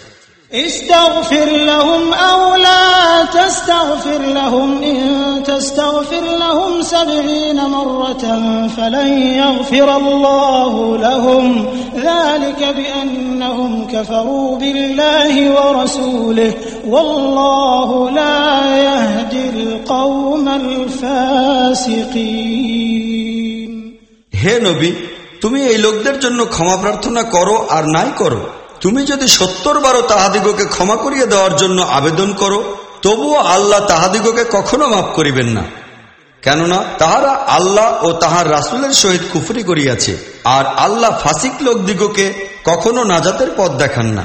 استغفر لهم أو لا تستغفر لهم إن تستغفر لهم سبعين مرة فلن يغفر الله لهم ذلك بأنهم كفروا بالله ورسوله والله لا يهدي القوم الفاسقين হে নবী তুমি এই লোকদের জন্য ক্ষমা প্রার্থনা করো আর নাই করো তুমি যদি সত্তর বারো তাহাদিগকে ক্ষমা করিয়ে দেওয়ার জন্য আবেদন করো, তবুও আল্লাহ তাহাদিগকে কখনো মাফ করিবেন না। কেননা তাহারা আল্লাহ ও তাহার রাসুলের সহিত কুফরি করিয়াছে, আর আল্লাহ ফাসিক লোকদিগকে কখনো নাজাতের পথ দেখান না।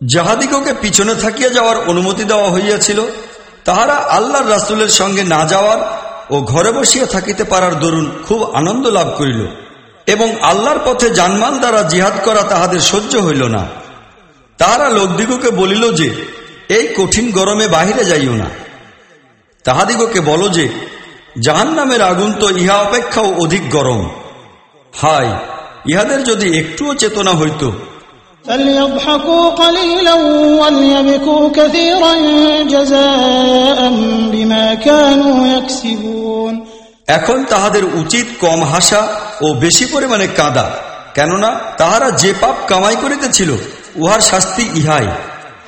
যাহাদিগকে পিছনে থাকিয়া যাওয়ার অনুমতি দেওয়া হইয়াছিল, তাহারা আল্লাহর রাসুলের সঙ্গে না যাওয়ার ও ঘরে বসিয়া থাকিতে পারার দরুন খুব আনন্দ লাভ করিল এবং আল্লাহর পথে জানমাল দ্বারা জিহাদ করা তাহাদের সহ্য হইল না। তাহারা লোকদিগকে বলিল যে, এই কঠিন গরমে বাহিরে যাইও না। তাহাদিগকে বলো যে জাহান নামের আগুন তো ইহা অপেক্ষাও অধিক গরম। হায়, ইহাদের যদি একটুও চেতনা হইত فليضحكوا قليلا وليبكوا كثيرا جزاء بما كانوا يكسبون এখন তাহাদের উচিত কম হাসা ও বেশি পরিমাণে কাঁদা কেননা তাহারা যে পাপ কামাই করিতেছিল উহার শাস্তি ইহাই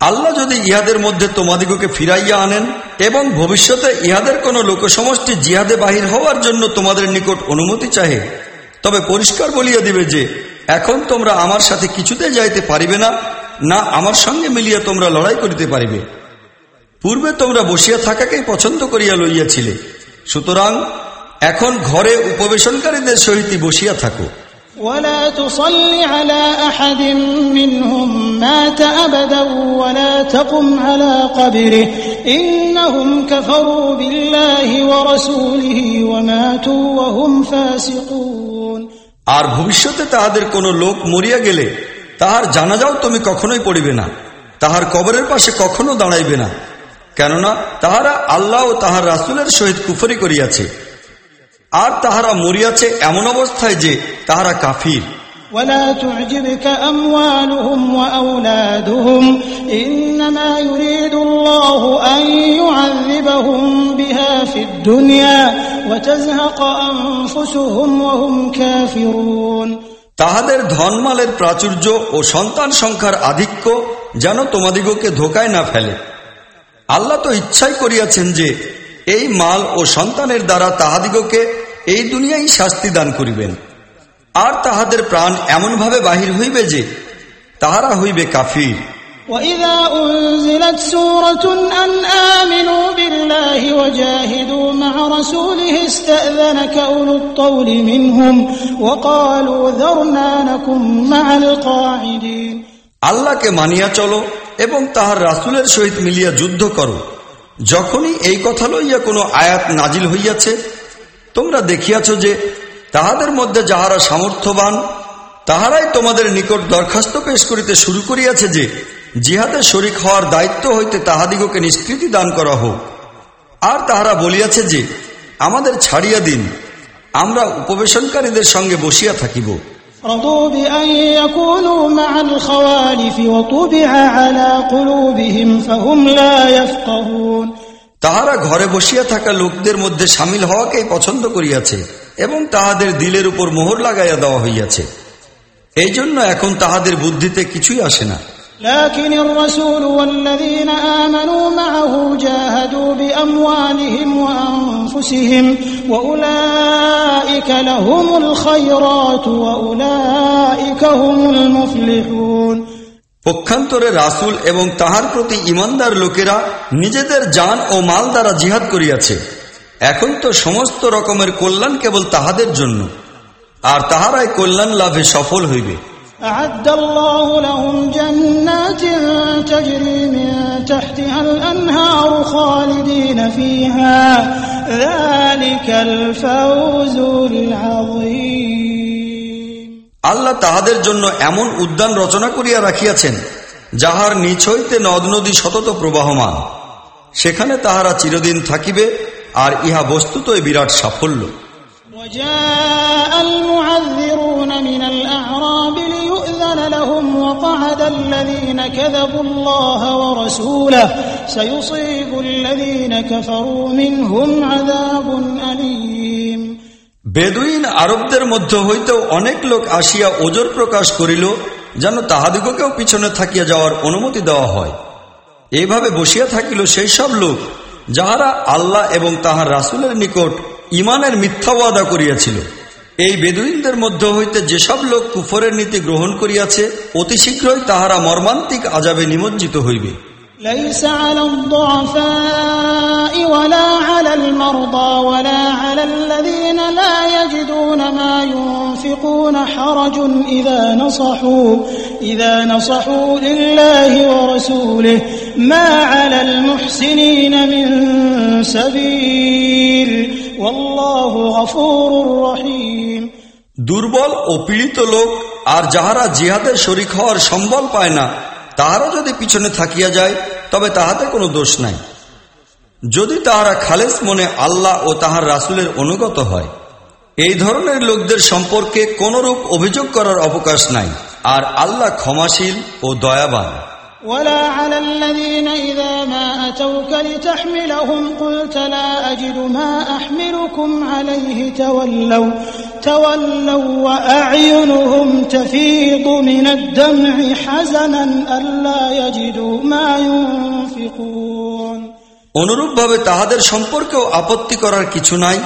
আল্লাহ যদি ইহাদের মধ্যে তোমাদিগকে ফিরাইয়া আনেন এবং ভবিষ্যতে ইহাদের কোন লোকসমষ্টি জিহাদে বাহির হওয়ার জন্য তোমাদের নিকট অনুমতি চাহে, তবে পরিষ্কার বলিয়া দিবে যে, এখন তোমরা আমার সাথে কিছুতে যাইতে পারিবে না না আমার সঙ্গে মিলিয়া তোমরা লড়াই করিতে পারিবে। পূর্বে তোমরা বসিয়া থাকাকেই পছন্দ করিয়া লইয়াছিলে, সুতরাং এখন ঘরে উপবেশনকারীদের সহিত বসিয়া থাকো। ولا تصل على أحد منهم مات أبدا ولا تقم على قبره إنهم كفروا بالله ورسوله وماتوا وهم فاسقون আর ভবিষ্যতে তাহাদের কোনো লোক মরিয়া গেলে তাহার জানাজাও তুমি কখনোই পড়িবে না তাহার কবরের পাশে কখনো দাঁড়াইবে না কেননা তাহারা আল্লাহ ও তাহার রাসুলের সহিত কুফরি করিয়াছে আর তাহারা মরিয়াছে এমন অবস্থায় যে তাহারা কাফির ولا تعجبك أموالهم وأولادهم إنما يريد الله أن يعذبهم بها في الدنيا وتزهق أنفسهم وهم كافرون তাহাদের ধনমালের প্রাচুর্য ও সন্তান সংখ্যার আধিক্য যেন তোমাদিগকে ধোকায় না ফেলে আল্লাহ তো ইচ্ছাই করিয়াছেন যে এই মাল ও সন্তানের দ্বারা তাহাদিগকে এই দুনিয়াই শাস্তি দান করিবেন আর তাহাদের প্রাণ এমনভাবে বাহির হইবে যে তাহারা হইবে কাফির وإذا أنزلت سورة أن آمنوا بالله وجاهدوا مع رسوله استأذنك أولو الطول منهم وقالوا ذرنا نكن مع القاعدين আল্লাহকে মানিয়া চলো এবং তাহার রাসুলের সহিত মিলিয়া যুদ্ধ করো যখনই এই কথা লইয়া কোনো আয়াত নাজিল হইয়াছে তোমরা দেখিয়াছ যে তাহাদের মধ্যে যাহারা সামর্থ্যবান, তাহারাই তোমাদের নিকট দরখাস্ত পেশ করিতে শুরু করিয়াছে যে জিহাদের শরিক হওয়ার দায়িত্ব হইতে তাহাদিগকে নিষ্কৃতি দান করা হোক। আর তাহারা বলিয়াছে যে, আমাদের ছাড়িয়া দিন, আমরা উপবেশনকারীদের সঙ্গে বসিয়া থাকিব। রদু بأن يكونوا مع الخوالف وطبع على قلوبهم فهم لا يفقهون তাহারা ঘরে বসিয়া থাকা লোকদের মধ্যে সামিল হওয়াকেই পছন্দ করিয়াছে এবং তাহাদের দিলের উপর মোহর লাগাইয়া দেওয়া হইয়াছে এই জন্য এখন তাহাদের বুদ্ধিতে কিছুই আসে না لكن الرسول والذين آمنوا معه جاهدوا بأموالهم وأنفسهم وأولئك لهم الخيرات وأولئك هم المفلحون পক্ষান্তরে রাসুল এবং তাহার প্রতি ইমানদার লোকেরা নিজেদের যান ও মাল দ্বারা জিহাদ করিয়াছে এখন তো সমস্ত রকমের কল্যাণ কেবল তাহাদের জন্য আর তাহারাই কল্যাণ লাভে সফল হইবে أعد الله لهم جنات تجري من تحتها الأنهار خالدين فيها ذلك الفوز العظيم আল্লাহ তাহাদের জন্য এমন উদ্যান রচনা করিয়া রাখিয়াছেন যাহার নিচ হইতে নদ নদী সতত প্রবাহমান সেখানে তাহারা চিরদিন থাকিবে আর ইহা বস্তুতই বিরাট সাফল্য وجاء المعذرون من الأعراب ليؤذن لهم وقعد الذين كذبوا الله ورسوله سيصيب الذين كفروا منهم عذاب أليم বেদুইন আরবদের মধ্য হইতেও অনেক লোক আসিয়া ওজর প্রকাশ করিল, যেন তাহাদিগকেও পিছনে থাকিয়া যাওয়ার অনুমতি দেওয়া হয়। এইভাবে বসিয়া থাকিল সেই সব লোক, যাহারা আল্লাহ এবং তাহার রাসুলের নিকট ইমানের মিথ্যা ওয়াদা করিয়াছিল। এই বেদুইনদের মধ্য হইতে যেসব লোক কুফরের নীতি গ্রহণ করিয়াছে, অতি শীঘ্রই তাহারা মর্মান্তিক আজাবে নিমজ্জিত হইবে। ليس على الضعفاء ولا على المرضى ولا على الذين لا يجدون ما ينفقون حرج إذا نصحوا إذا نصحوا لله ورسوله ما على المحسنين من سبيل والله غفور رحيم দুর্বল ও পীড়িত লোক আর যাহারা জিহাদের শরিক হওয়ার সম্বল পায় না তাহারা যদি পিছনে থাকিয়া যায়, তবে তাহাতে কোনো দোষ নাই। যদি তাহারা খালেস মনে আল্লাহ ও তাহার রাসুলের অনুগত হয়, এই ধরনের লোকদের সম্পর্কে কোনরূপ অভিযোগ করার অবকাশ নাই, আর আল্লাহ ক্ষমাশীল ও দয়াবান। ولا على الذين إذا ما أتوك لتحملهم قلت لا أجد ما أحملكم عليه تولوا تولوا وأعينهم تفيض من الدمع حزنا ألا يجدوا ما ينفقون অনুরূপভাবে তাহাদের সম্পর্কেও আপত্তি করার কিছু নাই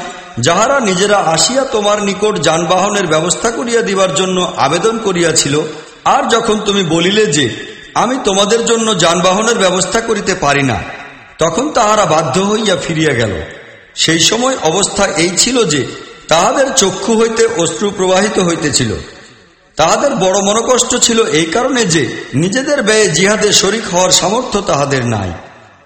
যাহারা নিজেরা আসিয়া তোমার নিকট যানবাহনের ব্যবস্থা করিয়া দিবার জন্য আবেদন করিয়াছিল আর যখন তুমি বলিলে যে আমি তোমাদের জন্য যানবাহনের ব্যবস্থা করিতে পারি না। তখন তাহারা বাধ্য হইয়া ফিরিয়া গেল। সেই সময় অবস্থা এই ছিল যে, তাহাদের চক্ষু হইতে অশ্রু প্রবাহিত হইতেছিল। তাহাদের বড় মনোকষ্ট ছিল এই কারণে যে, নিজেদের ব্যয়ে জিহাদে শরিক হওয়ার সামর্থ্য তাহাদের নাই।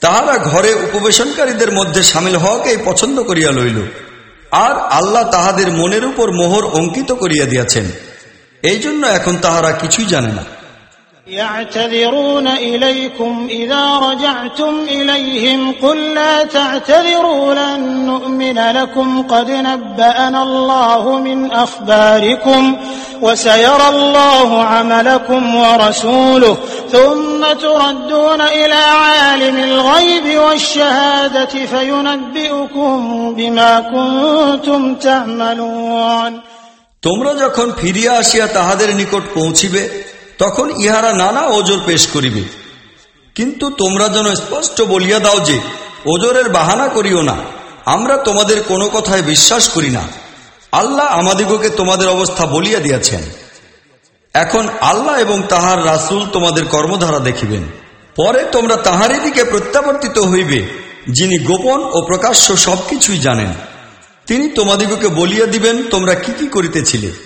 তাহারা ঘরে উপবেশনকারীদের মধ্যে সামিল হওয়াকেই পছন্দ করিয়া লইল। আর আল্লাহ তাহাদের মনের উপর মোহর অঙ্কিত করিয়া দিয়াছেন। এই জন্য এখন তাহারা কিছুই জানে না। يعتذرون إليكم إذا رجعتم إليهم قل لا تعتذروا لن نؤمن لكم قد نبأنا الله من أخباركم وسيرى الله عملكم ورسوله ثم تردون إلى عالم الغيب والشهادة فينبئكم بما كنتم تعملون তোমরা যখন ফিরিয়া আসিয়া তাহাদের নিকট পৌঁছিবে তখন ইহারা নানা ওজোর পেশ করিবে। কিন্তু তোমরা যেন স্পষ্ট বলিয়া দাও যে, ওজোরের বাহানা করিও না। আমরা তোমাদের কোনো কথায় বিশ্বাস করি না। আল্লাহ আমাদিগকে তোমাদের অবস্থা বলিয়া দিয়াছেন। এখন আল্লাহ এবং তাহার রাসুল তোমাদের কর্মধারা দেখিবেন। পরে তোমরা তাহারই দিকে প্রত্যাবর্তিত হইবে, যিনি গোপন ও প্রকাশ্য সবকিছুই জানেন। তিনি তোমাদিগকে বলিয়া দিবেন, তোমরা কি কি করিতেছিলে।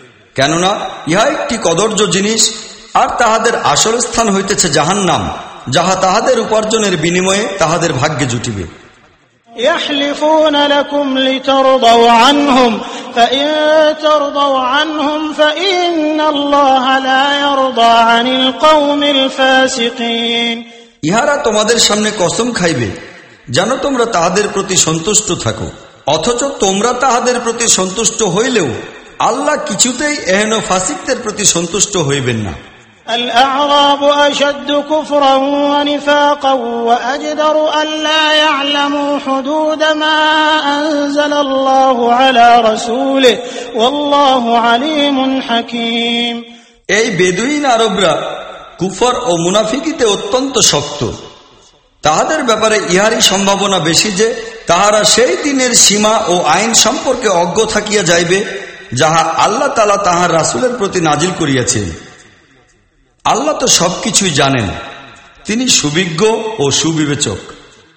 কেননা ইহা একটি কদর্য জিনিস আর তাহাদের আসল স্থান হইতেছে জাহান্নাম যাহা তাহাদের উপার্জনের বিনিময়ে তাহাদের ভাগ্যে জুটিবে يحلفون لكم لترضوا عنهم فإن ترضوا عنهم فإن الله لا يرضى عن القوم الفاسقين ইহারা তোমাদের সামনে কসম খাইবে যেন তোমরা তাহাদের প্রতি সন্তুষ্ট থাকো অথচ তোমরা তাহাদের প্রতি সন্তুষ্ট হইলেও আল্লাহ কিছুতেই এহেন ফাসিকদের প্রতি সন্তুষ্ট হইবেন না الأعراب أشد كفرا ونفاقا وأجدر ألا يعلموا حدود ما أنزل الله على رسوله والله عليم حكيم এই বেদুইন আরবরা কুফর ও মুনাফিকিতে অত্যন্ত শক্ত তাহাদের ব্যাপারে ইহারই সম্ভাবনা বেশি যে তাহারা সেই দিনের সীমা ও আইন সম্পর্কে অজ্ঞ থাকিয়া যাইবে যাহা আল্লাহ তালা তাহার রাসুলের প্রতি নাজিল করিয়াছেন আল্লাহ তো সবকিছুই জানেন তিনি সুবিজ্ঞ ও সুবিবেচক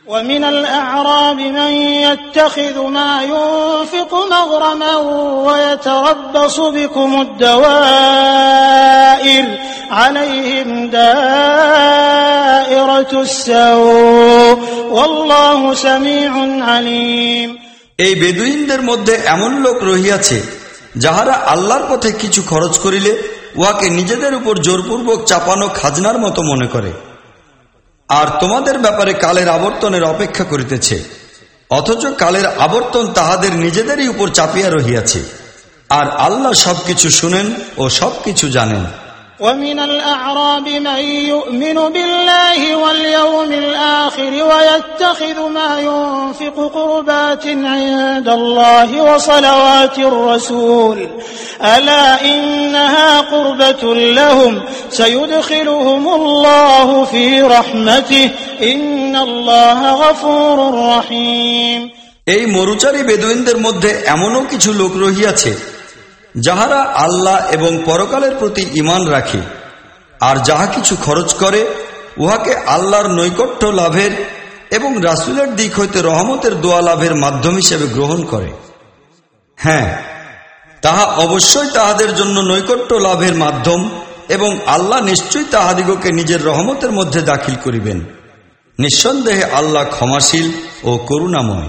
ومن الأعراب من يتخذ ما ينفق مغرما ويتربص بكم الدوائر عليهم دائرة السوء والله سميع عليم এই বেদুইনদের মধ্যে এমন লোক রহিয়াছে যাহারা আল্লাহর পথে কিছু খরচ করিলে, উহাকে নিজেদের উপর জোরপূর্বক চাপানো খাজনার মতো মনে করে। আর তোমাদের ব্যাপারে কালের আবর্তনের অপেক্ষা করিতেছে, অথচ কালের আবর্তন তাহাদের নিজেদেরই উপর চাপিয়া রহিয়াছে। আর আল্লাহ সবকিছু শুনেন ও সবকিছু জানেন। ومن الأعراب من يؤمن بالله واليوم الآخر ويتخذ ما ينفق قربات عند الله وصلوات الرسول ألا إنها قربة لهم سيدخلهم الله في رحمته إن الله غفور رحيم এই মরুচারী বেদুইনদের মধ্যে এমনও কিছু লোক রহিয়াছে যাহারা আল্লাহ এবং পরকালের প্রতি ইমান রাখে আর যাহা কিছু খরচ করে, উহাকে আল্লাহর নৈকট্য লাভের এবং রাসুলের দিক হইতে রহমতের দোয়া লাভের মাধ্যম হিসেবে গ্রহণ করে। হ্যাঁ তাহা অবশ্যই তাহাদের জন্য নৈকট্য লাভের মাধ্যম এবং আল্লাহ নিশ্চয়ই তাহাদিগকে নিজের রহমতের মধ্যে দাখিল করিবেন। নিঃসন্দেহে আল্লাহ ক্ষমাশীল ও করুণাময়।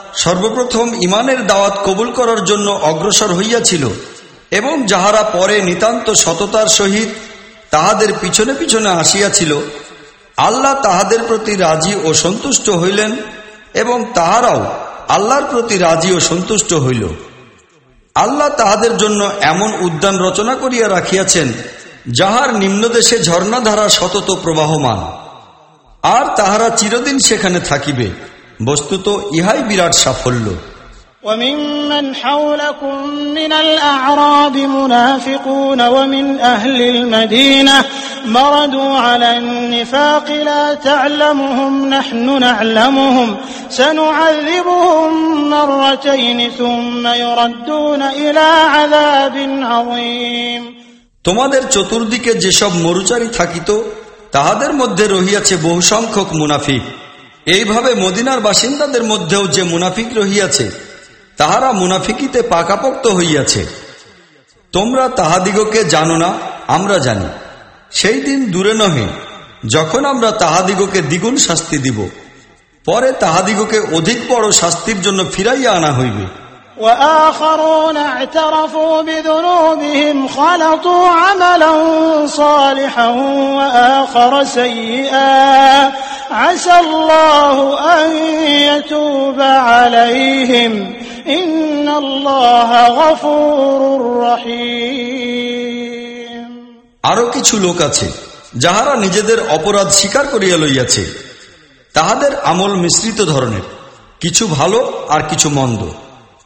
সর্বপ্রথম ইমানের দাওয়াত কবুল করার জন্য অগ্রসর হইয়াছিল, এবং যাহারা পরে নিতান্ত সততার সহিত তাহাদের পিছনে পিছনে আসিয়াছিল, আল্লাহ তাহাদের প্রতি রাজি ও সন্তুষ্ট হইলেন, এবং তাহারাও আল্লাহর প্রতি রাজি ও সন্তুষ্ট হইল। আল্লাহ তাহাদের জন্য এমন উদ্যান রচনা করিয়া রাখিয়াছেন, যাহার নিম্নদেশে ঝর্ণাধারা সতত প্রবাহমান। আর তাহারা চিরদিন সেখানে থাকিবে। বস্তুত ইহাই বিরাট সাফল্য وممن حولكم من الأعراب منافقون ومن أهل المدينة مردوا على النفاق لا تعلمهم نحن نعلمهم سنعذبهم مرتين ثم يردون إلى عذاب عظيم তোমাদের চতুর্দিকে যেসব মরুচারী থাকিত তাহাদের মধ্যে রহিয়াছে বহু সংখ্যক মুনাফিক এইভাবে মদিনার বাসিন্দাদের মধ্যেও যে মুনাফিক রহিয়াছে, তাহারা মুনাফিকিতে পাকাপোক্ত হইয়াছে। তোমরা তাহাদিগকে জানো না, আমরা জানি। সেই দিন দূরে নহে, যখন আমরা তাহাদিগকে দ্বিগুণ শাস্তি দিব, পরে তাহাদিগকে অধিক বড় শাস্তির জন্য ফিরাইয়া আনা হইবে। وآخرون اعترفوا بذنوبهم خلطوا عملا صالحا وآخر سيئا عسى الله أن يتوب عليهم إن الله غفور رحيم আরো কিছু লোক আছে যাহারা নিজেদের অপরাধ স্বীকার করিয়া লইয়াছে তাহাদের আমল মিশ্রিত ধরনের কিছু ভালো আর কিছু মন্দ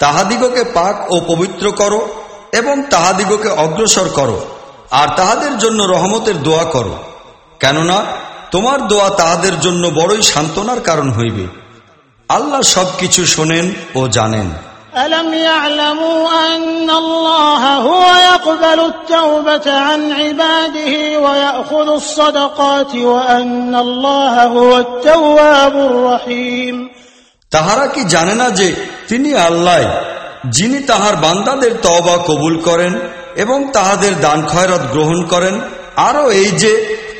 তাহাদিগকে পাক ও পবিত্র করো এবং তাহাদিগকে অগ্রসর করো আর তাহাদের জন্য রহমতের দোয়া করো কেননা তোমার দোয়া তাহাদের জন্য বড়ই সান্ত্বনার কারণ হইবে আল্লাহ সবকিছু শোনেন ও জানেন ألم يعلموا أن الله هو يقبل التوبة عن عباده ويأخذ الصدقات وأن الله هو التواب الرحيم তাহারা কি জানে না যে তিনি আল্লাহ যিনি তাহার বান্দাদের তবা কবুল করেন এবং তাহাদের দান খয়রাত গ্রহণ করেন আরও এই যে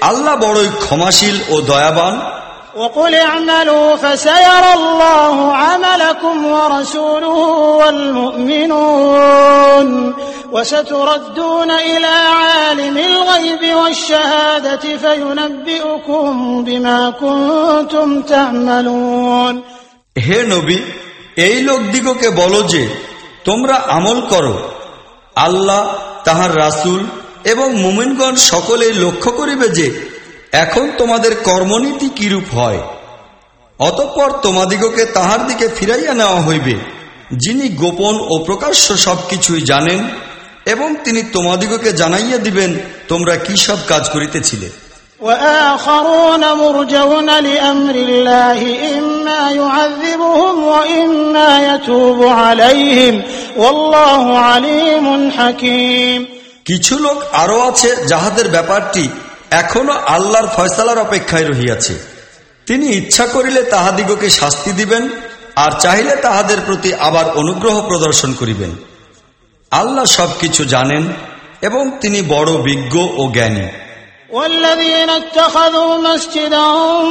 আল্লাহ বড়ই ক্ষমাশীল ও দয়াবান وقل اعملوا فسيرى الله عملكم ورسوله والمؤمنون وستردون إلى عالم الغيب والشهادة فينبئكم بما كنتم تعملون হে নবী, এই লোকদিগকে বলো যে, তোমরা আমল করো। আল্লাহ, তাহার রাসূল এবং মুমিনগণ সকলেই লক্ষ্য করিবে যে, এখন তোমাদের কর্মনীতি কিরূপ হয়। অতঃপর তোমাদিগকে তাহার দিকে ফিরাইয়া নেওয়া হইবে, যিনি গোপন ও প্রকাশ্য সবকিছুই জানেন এবং তিনি তোমাদিগকে জানাইয়া দিবেন, তোমরা কি সব কাজ করিতেছিলে। وآخرون مرجون لأمر الله إما يعذبهم وإما يتوب عليهم والله عليم حكيم কিছু লোক আরো আছে যাহাদের ব্যাপারটি এখনো আল্লাহর ফয়সালার অপেক্ষায় রহিয়াছে তিনি ইচ্ছা করিলে তাহাদিগকে শাস্তি দিবেন আর চাহিলে তাহাদের প্রতি আবার অনুগ্রহ প্রদর্শন করিবেন আল্লাহ সবকিছু জানেন এবং তিনি বড় বিজ্ঞ ও জ্ঞানী والذين اتخذوا مسجدا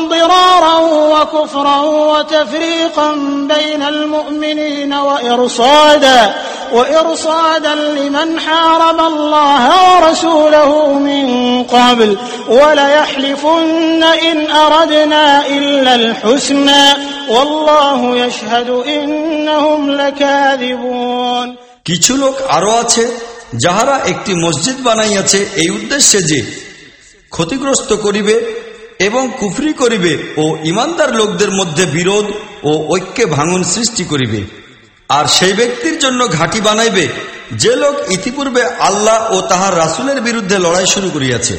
ضرارا وكفرا وتفريقا بين المؤمنين وإرصادا وإرصادا لمن حارب الله ورسوله من قبل وليحلفن إن أردنا إلا الحسنى والله يشهد إنهم لكاذبون কিছু লোক আরো আছে যাহারা একটি মসজিদ বানাইয়াছে এই উদ্দেশ্যে যে ক্ষতিগ্রস্ত করিবে এবং কুফরি করিবে ও ইমানদার লোকদের মধ্যে বিরোধ ও ঐক্যে ভাঙন সৃষ্টি করিবে। আর সেই ব্যক্তির জন্য ঘাঁটি বানাইবে যে লোক ইতিপূর্বে আল্লাহ ও তাহার রাসুলের বিরুদ্ধে লড়াই শুরু করিয়াছে।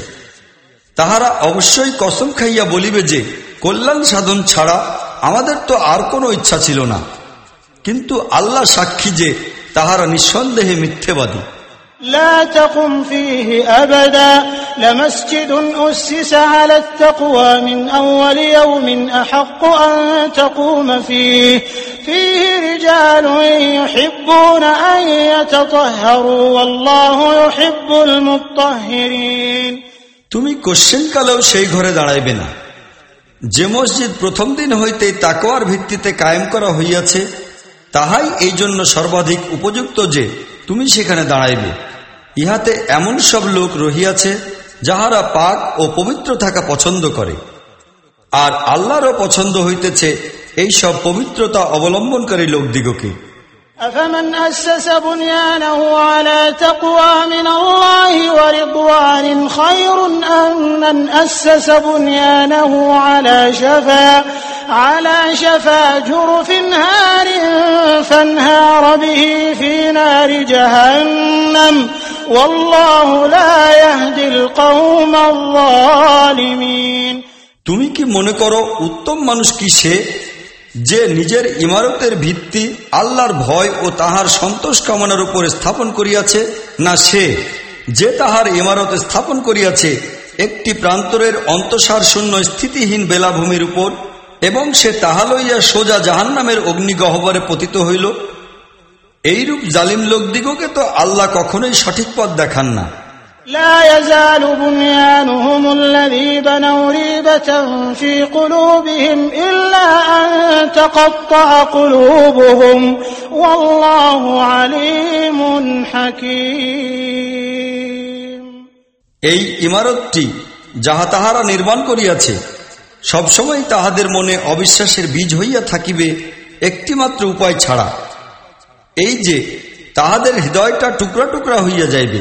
তাহারা অবশ্যই কসম খাইয়া বলিবে যে, কল্যাণ সাধন ছাড়া আমাদের তো আর কোনো ইচ্ছা ছিল না। কিন্তু আল্লাহ সাক্ষী যে, তাহারা নিঃসন্দেহে মিথ্যেবাদী। لا تقم فيه أبدا لمسجد أسس على التقوى من أول يوم أحق أن تقوم فيه فيه رجال يحبون أن يتطهروا والله يحب المطهرين তুমি কালেও সেই ঘরে দাঁড়াইবে না যে মসজিদ প্রথম দিন হইতে তাকোয়ার ভিত্তিতে কায়েম করা হইয়াছে তাহাই এই জন্য সর্বাধিক উপযুক্ত যে তুমি সেখানে দাঁড়াইবে। ইহাতে এমন সব লোক রহিয়াছে, যাহারা পাক ও পবিত্র থাকা পছন্দ করে। আর আল্লাহরও পছন্দ হইতেছে এই সব পবিত্রতা অবলম্বনকারী লোকদিগকে। أفمن أسس بنيانه على تقوى من الله ورضوان خير أم من أسس بنيانه على شفا على شفا جرف هار فانهار به في نار جهنم والله لا يهدي القوم الظالمين তুমি কি মনে করো উত্তম মানুষ কি সে যে নিজের ইমারতের ভিত্তি আল্লাহর ভয় ও তাহার সন্তোষ কামনার উপরে স্থাপন করিয়াছে, না সে যে তাহার ইমারত স্থাপন করিয়াছে, একটি প্রান্তরের অন্তঃসার শূন্য স্থিতিহীন বেলাভূমির উপর, এবং সে তাহা লইয়া সোজা জাহান নামের অগ্নিগহ্বরে পতিত হইল। এইরূপ জালিম লোকদিগকে তো আল্লাহ কখনোই সঠিক পথ দেখান না। لا يزال بنيانهم الذي بنوا ريبة في قلوبهم إلا أن تقطع قلوبهم والله عليم حكيم এই ইমারতটি যাহা তাহারা নির্মাণ করিয়াছে সবসময় তাহাদের মনে অবিশ্বাসের বীজ হইয়া থাকিবে একটিমাত্র উপায় ছাড়া এই যে তাহাদের হৃদয়টা টুকরা টুকরা হইয়া যাইবে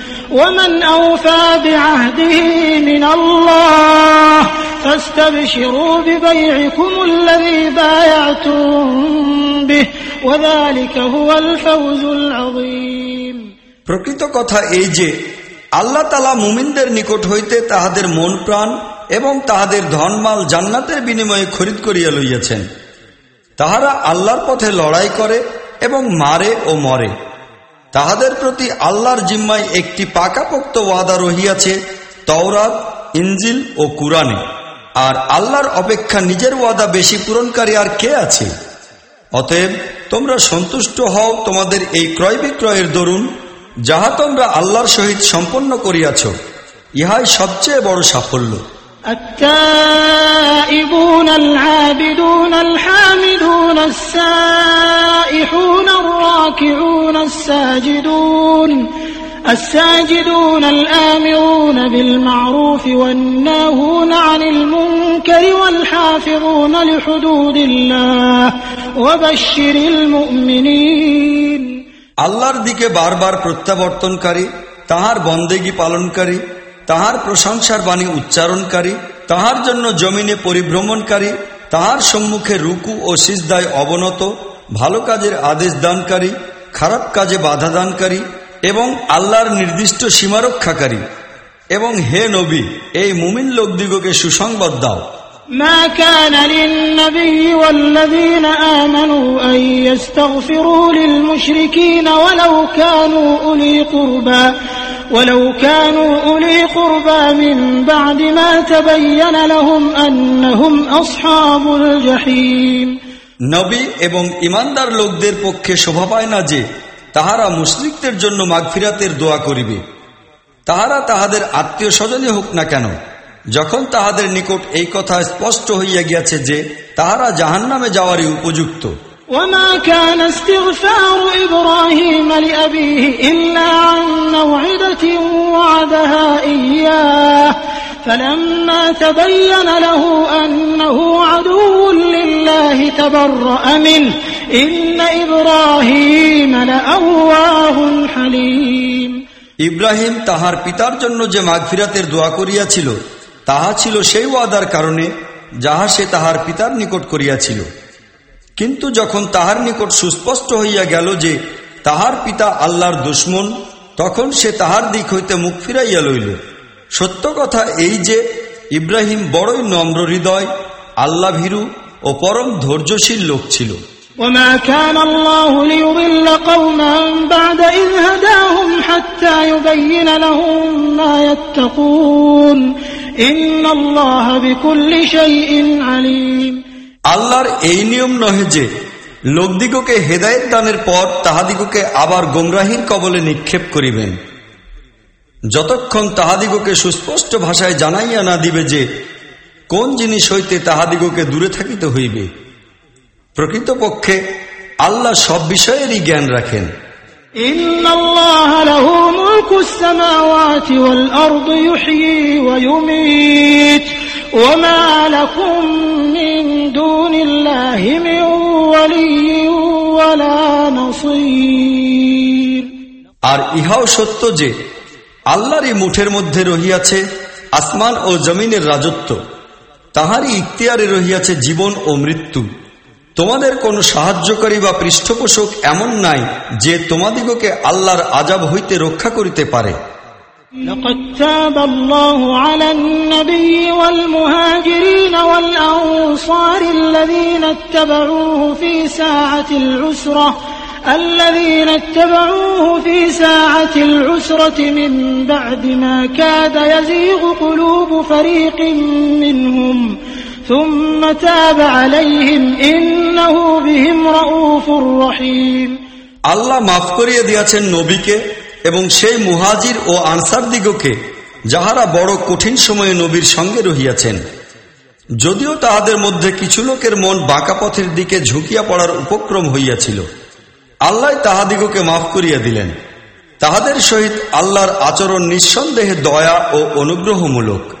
ومن أوفى بعهده من الله فاستبشروا ببيعكم الذي بايعتم به وذلك هو الفوز العظيم প্রকৃত কথা এই যে আল্লাহ তালা মুমিনদের নিকট হইতে তাহাদের মন প্রাণ এবং তাহাদের ধনমাল জান্নাতের বিনিময়ে খরিদ করিয়া লইয়াছেন তাহারা আল্লাহর পথে লড়াই করে এবং মারে ও মরে তাহাদের প্রতি আল্লাহর জিম্মায় একটি পাকাপোক্ত ওয়াদা রহিয়াছে, তওরাত ইঞ্জিল ও কুরআনে। আর আল্লাহর অপেক্ষা নিজের ওয়াদা বেশি পূরণকারী আর কে আছে? অতএব তোমরা সন্তুষ্ট হও, তোমাদের এই ক্রয় বিক্রয়ের দরুন, যাহা তোমরা আল্লাহর সহিত সম্পন্ন করিয়াছ, ইহাই সবচেয়ে বড় সাফল্য। التائبون العابدون الحامدون السائحون الراكعون الساجدون الساجدون الآمرون بالمعروف والناهون عن المنكر والحافظون لحدود الله وبشر المؤمنين আল্লাহর দিকে বারবার প্রত্যাবর্তনকারী তাহার বন্দেগী পালনকারী তাহার প্রশংসার বাণী উচ্চারণকারী তাহার জন্য জমিনে পরিভ্রমণকারী তাহার সম্মুখে রুকু ও সিজদায় অবনত ভালো কাজের আদেশ দানকারী খারাপ কাজে বাধা দানকারী এবং আল্লাহর নির্দিষ্ট সীমারক্ষাকারী এবং হে নবী এই মুমিন লোকদিগকে সুসংবাদ দাও ما كان للنبي والذين آمنوا أن يستغفروا للمشركين ولو كانوا أولي قربى ولو كانوا أولي قربى من بعد ما تبين لهم أنهم أصحاب الجحيم নবী এবং ইমানদার লোকদের পক্ষে শোভা পায় না যে তাহারা মুসলিকদের জন্য মাগফিরাতের দোয়া করিবে তাহারা তাহাদের আত্মীয় স্বজনই হোক না কেন যখন তাহাদের নিকট এই কথা স্পষ্ট হইয়া গিয়াছে যে তাহারা জাহান নামে যাওয়ারই উপযুক্ত وما كان استغفار إبراهيم لأبيه إلا عن موعدة وعدها إياه فلما تبين له أنه عدو لله تبرأ منه إن إبراهيم لأواه حليم ইব্রাহিম তাহার পিতার জন্য যে মাগফিরাতের দোয়া করিয়াছিল তাহা ছিল সেই ওয়াদার কারণে যাহা সে তাহার পিতার নিকট করিয়াছিল কিন্তু যখন তাহার নিকট সুস্পষ্ট হইয়া গেল যে তাহার পিতা আল্লাহর দুশ্মন তখন সে তাহার দিক হইতে মুখ ফিরাইয়া লইল সত্য কথা এই যে ইব্রাহিম বড়ই নম্র হৃদয় আল্লাহ ভীরু ও পরম ধৈর্যশীল লোক ছিল وما كان الله ليضل قوما بعد إذ هداهم حتى يبين لهم ما يتقون إن الله بكل شيء عليم আল্লাহর এই নিয়ম নহে যে, লোকদিগকে হেদায়েত দানের পর তাহাদিগকে আবার গোমরাহির কবলে নিক্ষেপ করিবেন যতক্ষণ তাহাদিগকে সুস্পষ্ট ভাষায় জানাইয়া না দিবে যে, কোন জিনিস হইতে তাহাদিগকে দূরে থাকিতে হইবে। প্রকৃতপক্ষে আল্লাহ সব বিষয়েরই জ্ঞান রাখেন। إن الله له ملك السماوات والأرض يحيي ويميت وما لكم من دون الله من ولي ولا نصير আর ইহাও সত্য যে আল্লাহরই মুঠের মধ্যে রহিয়াছে আসমান ও জমিনের রাজত্ব তাহারই ইখতিয়ারে রহিয়াছে জীবন ও মৃত্যু তোমাদের কোনো সাহায্যকারী বা পৃষ্ঠপোষক এমন নাই যে তোমাদিগকে আল্লাহর আজাব হইতে রক্ষা করিতে পারে لقد تاب الله على النبي والمهاجرين والأنصار الذين اتبعوه في ساعة العسرة الذين اتبعوه في ساعة العسرة من بعد ما كاد يزيغ قلوب فريق منهم ثم تاب عليهم إنه بهم رؤوف رحيم আল্লাহ মাফ করিয়া দিয়াছেন নবীকে এবং সেই মুহাজির ও আনসার দিগকে, যাহারা বড় কঠিন সময়ে নবীর সঙ্গে রহিয়াছেন। যদিও তাহাদের মধ্যে কিছু লোকের মন বাঁকা পথের দিকে ঝুঁকিয়া পড়ার উপক্রম হইয়াছিল। আল্লাহ তাহাদিগকে মাফ করিয়া দিলেন। তাহাদের সহিত আল্লাহর আচরণ নিঃসন্দেহে দয়া ও অনুগ্রহমূলক।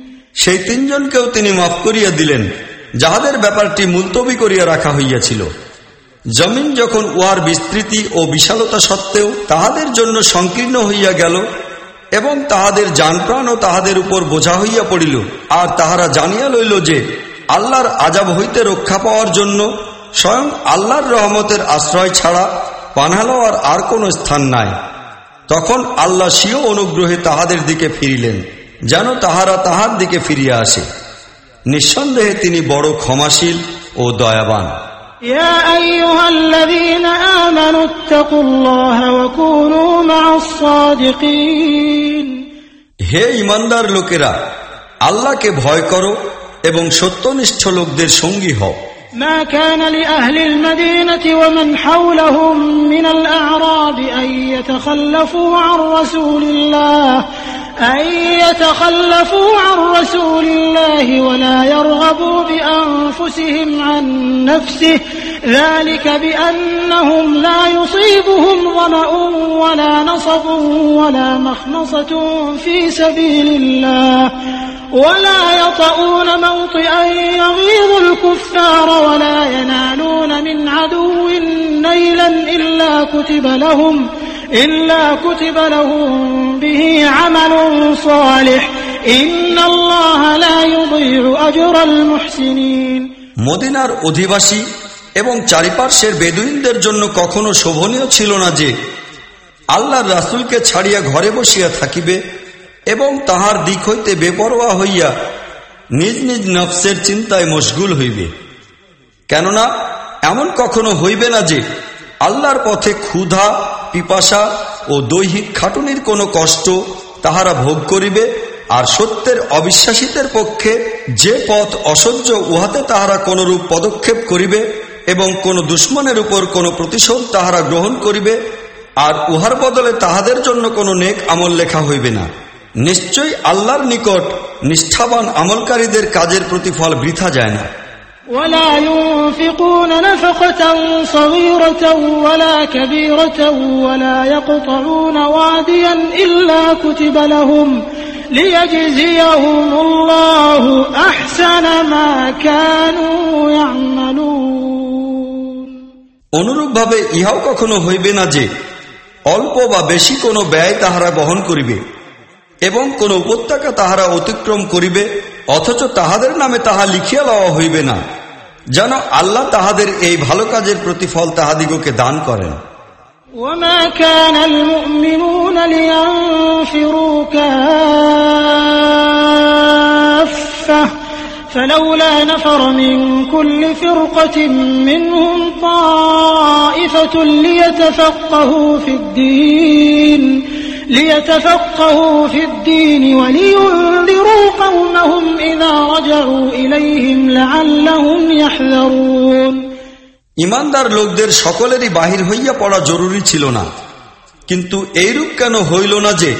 সেই তিনজনকেও তিনি মাফ করিয়া দিলেন, যাহাদের ব্যাপারটি মুলতবি করিয়া রাখা হইয়াছিল। জমিন যখন উহার বিস্তৃতি ও বিশালতা সত্ত্বেও তাহাদের জন্য সংকীর্ণ হইয়া গেল এবং তাহাদের যানপ্রাণ ও তাহাদের উপর বোঝা হইয়া পড়িল, আর তাহারা জানিয়া লইল যে আল্লাহর আজাব হইতে রক্ষা পাওয়ার জন্য স্বয়ং আল্লাহর রহমতের আশ্রয় ছাড়া পানা আর কোনো স্থান নাই। তখন আল্লাহ স্বীয় অনুগ্রহে তাহাদের দিকে ফিরিলেন। যেন তাহারা তাহার দিকে ফিরিয়া আসে নিঃসন্দেহে তিনি বড় ক্ষমাশীল ও দয়াবান يا أيها الذين آمنوا اتقوا الله وكونوا مع الصادقين হে ইমানদার লোকেরা আল্লাহকে ভয় করো এবং সত্যনিষ্ঠ লোকদের সঙ্গী হও ما كان لأهل المدينة ومن حولهم من الأعراب أن يتخلفوا عن رسول الله أن يتخلفوا عن رسول الله ولا يرغبوا بأنفسهم عن نفسه. ذلك بأنهم لا يصيبهم ظمأ ولا نصب ولا مخنصة في سبيل الله. ولا يطؤون موطئا يغيظ الكفار ولا ينالون من عدو نيلا إلا كتب لهم. إلا كتب لهم به عمل صالح إن الله لا يضيع أجر المحسنين মদিনার অধিবাসী এবং চারিপার্শ্বের বেদুইনদের জন্য কখনো শোভনীয় ছিল না যে আল্লাহর রাসুলকে ছাড়িয়া ঘরে বসিয়া থাকিবে এবং তাহার দিক হইতে বেপরোয়া হইয়া নিজ নিজ নফসের চিন্তায় মশগুল হইবে কেননা এমন কখনো হইবে না যে আল্লাহর পথে ক্ষুধা পিপাসা ও দৈহিক খাটুনির কোনো কষ্ট তাহারা ভোগ করিবে, আর সত্যের অবিশ্বাসীদের পক্ষে যে পথ অসহ্য উহাতে তাহারা কোনরূপ পদক্ষেপ করিবে এবং কোন দুশ্মনের উপর কোন প্রতিশোধ তাহারা গ্রহণ করিবে, আর উহার বদলে তাহাদের জন্য কোনো নেক আমল লেখা হইবে না। নিশ্চয়ই আল্লাহর নিকট নিষ্ঠাবান আমলকারীদের কাজের প্রতিফল বৃথা যায় না। ولا ينفقون نفقة صغيرة ولا كبيرة ولا يقطعون واديا إلا كتب لهم ليجزيهم الله أحسن ما كانوا يعملون অনুরূপভাবে ইহাও কখনো হইবে না যে অল্প বা বেশি কোনো ব্যয় তাহারা বহন করিবে এবং কোন উপত্যকা তাহারা অতিক্রম করিবে অথচ তাহাদের নামে তাহা লিখিয়া লওয়া হইবে না যেন আল্লাহ তাহাদের এই ভালো কাজের প্রতিফল তাহাদিগকে দান করেন وما كان المؤمنون لينفروا كافة فلولا نفر من كل فرقة منهم طائفة ليتفقهوا في الدين ليتفقهوا في الدين ولينذروا قومهم إذا رجعوا إليهم لعلهم يحذرون ইমানদার লোকদের সকলেরই বাহির হইয়া পড়া জরুরি ছিল না কিন্তু এইরূপ কেন হইল না যে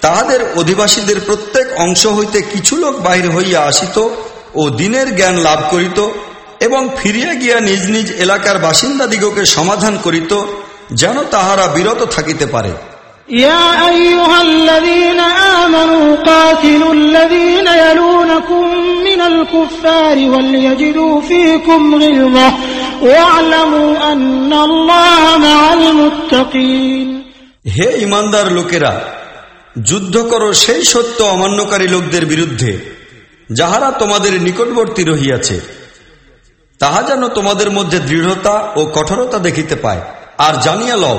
তাহাদের অধিবাসীদের প্রত্যেক অংশ হইতে কিছু লোক বাহির হইয়া আসিত ও দিনের জ্ঞান লাভ করিত এবং ফিরিয়া গিয়া নিজ নিজ এলাকার বাসিন্দাদিগকে সমাধান করিত যেন তাহারা বিরত থাকিতে পারে يا أيها الذين آمنوا قاتلوا الذين يلونكم من الكفار وليجدوا فيكم غلظة واعلموا أن الله مع المتقين হে ইমানদার লোকেরা যুদ্ধ করো সেই সত্য অমান্যকারী লোকদের বিরুদ্ধে যাহারা তোমাদের নিকটবর্তী রহিয়াছে তাহা যেন তোমাদের মধ্যে দৃঢ়তা ও কঠোরতা দেখিতে পায় আর জানিয়া লও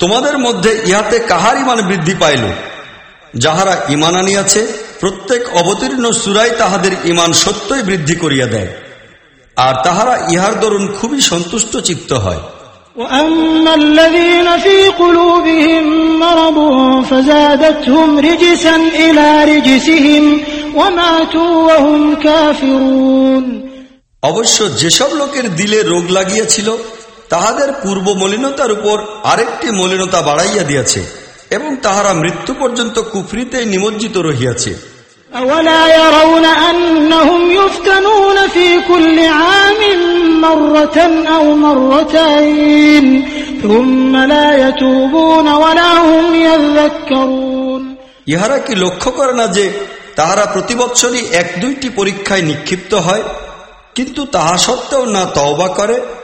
তোমাদের মধ্যে ইহাতে কাহার ইমান বৃদ্ধি পাইল যাহারা ইমান আনিয়াছে প্রত্যেক অবতীর্ণ সুরাই তাহাদের ইমান সত্যই বৃদ্ধি করিয়া দেয় আর তাহারা ইহার দরুন খুবই সন্তুষ্ট চিত্ত হয় وأما الذين في قلوبهم مرض فزادتهم رجسا إلى رجسهم وماتوا وهم كافرون অবশ্য যেসব লোকের দিলে রোগ লাগিয়াছিল তাহাদের পূর্ব মলিনতার উপর আরেকটি মলিনতা বাড়াইয়া দিয়াছে এবং তাহারা মৃত্যু পর্যন্ত কুফরিতে নিমজ্জিত রহিয়াছে أولا يرون أنهم يفتنون في كل عام مرة أو مرتين ثم لا يتوبون ولا هم يذكرون ইহারা কি লক্ষ্য করে না যে তাহারা প্রতি বৎসরই এক দুইটি পরীক্ষায় নিক্ষিপ্ত হয় কিন্তু তাহা সত্ত্বেও না তওবা করে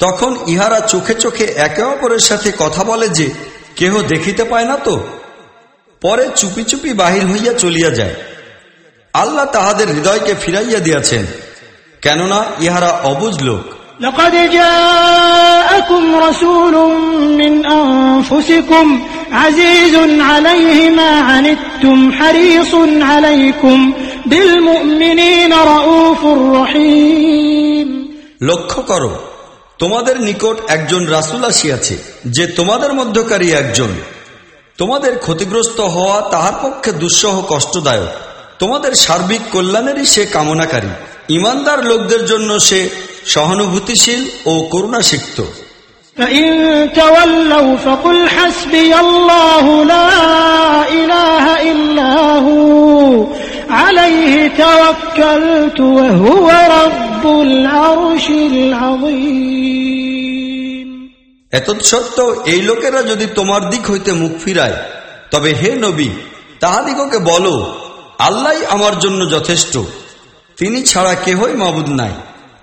তখন ইহারা চোখে চোখে একে অপরের সাথে কথা বলে যে কেহ দেখিতে পায় না তো পরে চুপি চুপি বাহির হইয়া চলিয়া যায় আল্লাহ তাহাদের হৃদয়কে ফিরাইয়া দিয়াছেন কেননা ইহারা অবুজ লোক لقد جاءكم رسول من أنفسكم عزيز عليه ما عنتم حريص عليكم بالمؤمنين رؤوف رحيم লক্ষ্য করো তোমাদের নিকট একজন রাসুল আসিয়াছে, যে তোমাদের মধ্যকারী একজন। তোমাদের ক্ষতিগ্রস্ত হওয়া তাহার পক্ষে দুঃসহ কষ্টদায়ক। তোমাদের সার্বিক কল্যাণেরই সে কামনাকারী। ইমানদার লোকদের জন্য সে সহানুভূতিশীল ও করুণা শিখত فقل حسبي الله لا إله إلا هو عليه توكلت وهو رب العرش العظيم এতৎসত্ত্বেও এই লোকেরা যদি তোমার দিক হইতে মুখ ফিরায় তবে হে নবী তাহাদিগকে বলো আল্লাহ আমার জন্য যথেষ্ট তিনি ছাড়া কেহই মাবুদ নাই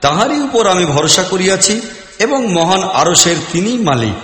তাহারই উপর আমি ভরসা করিয়াছি এবং মহান আরসের তিনিই মালিক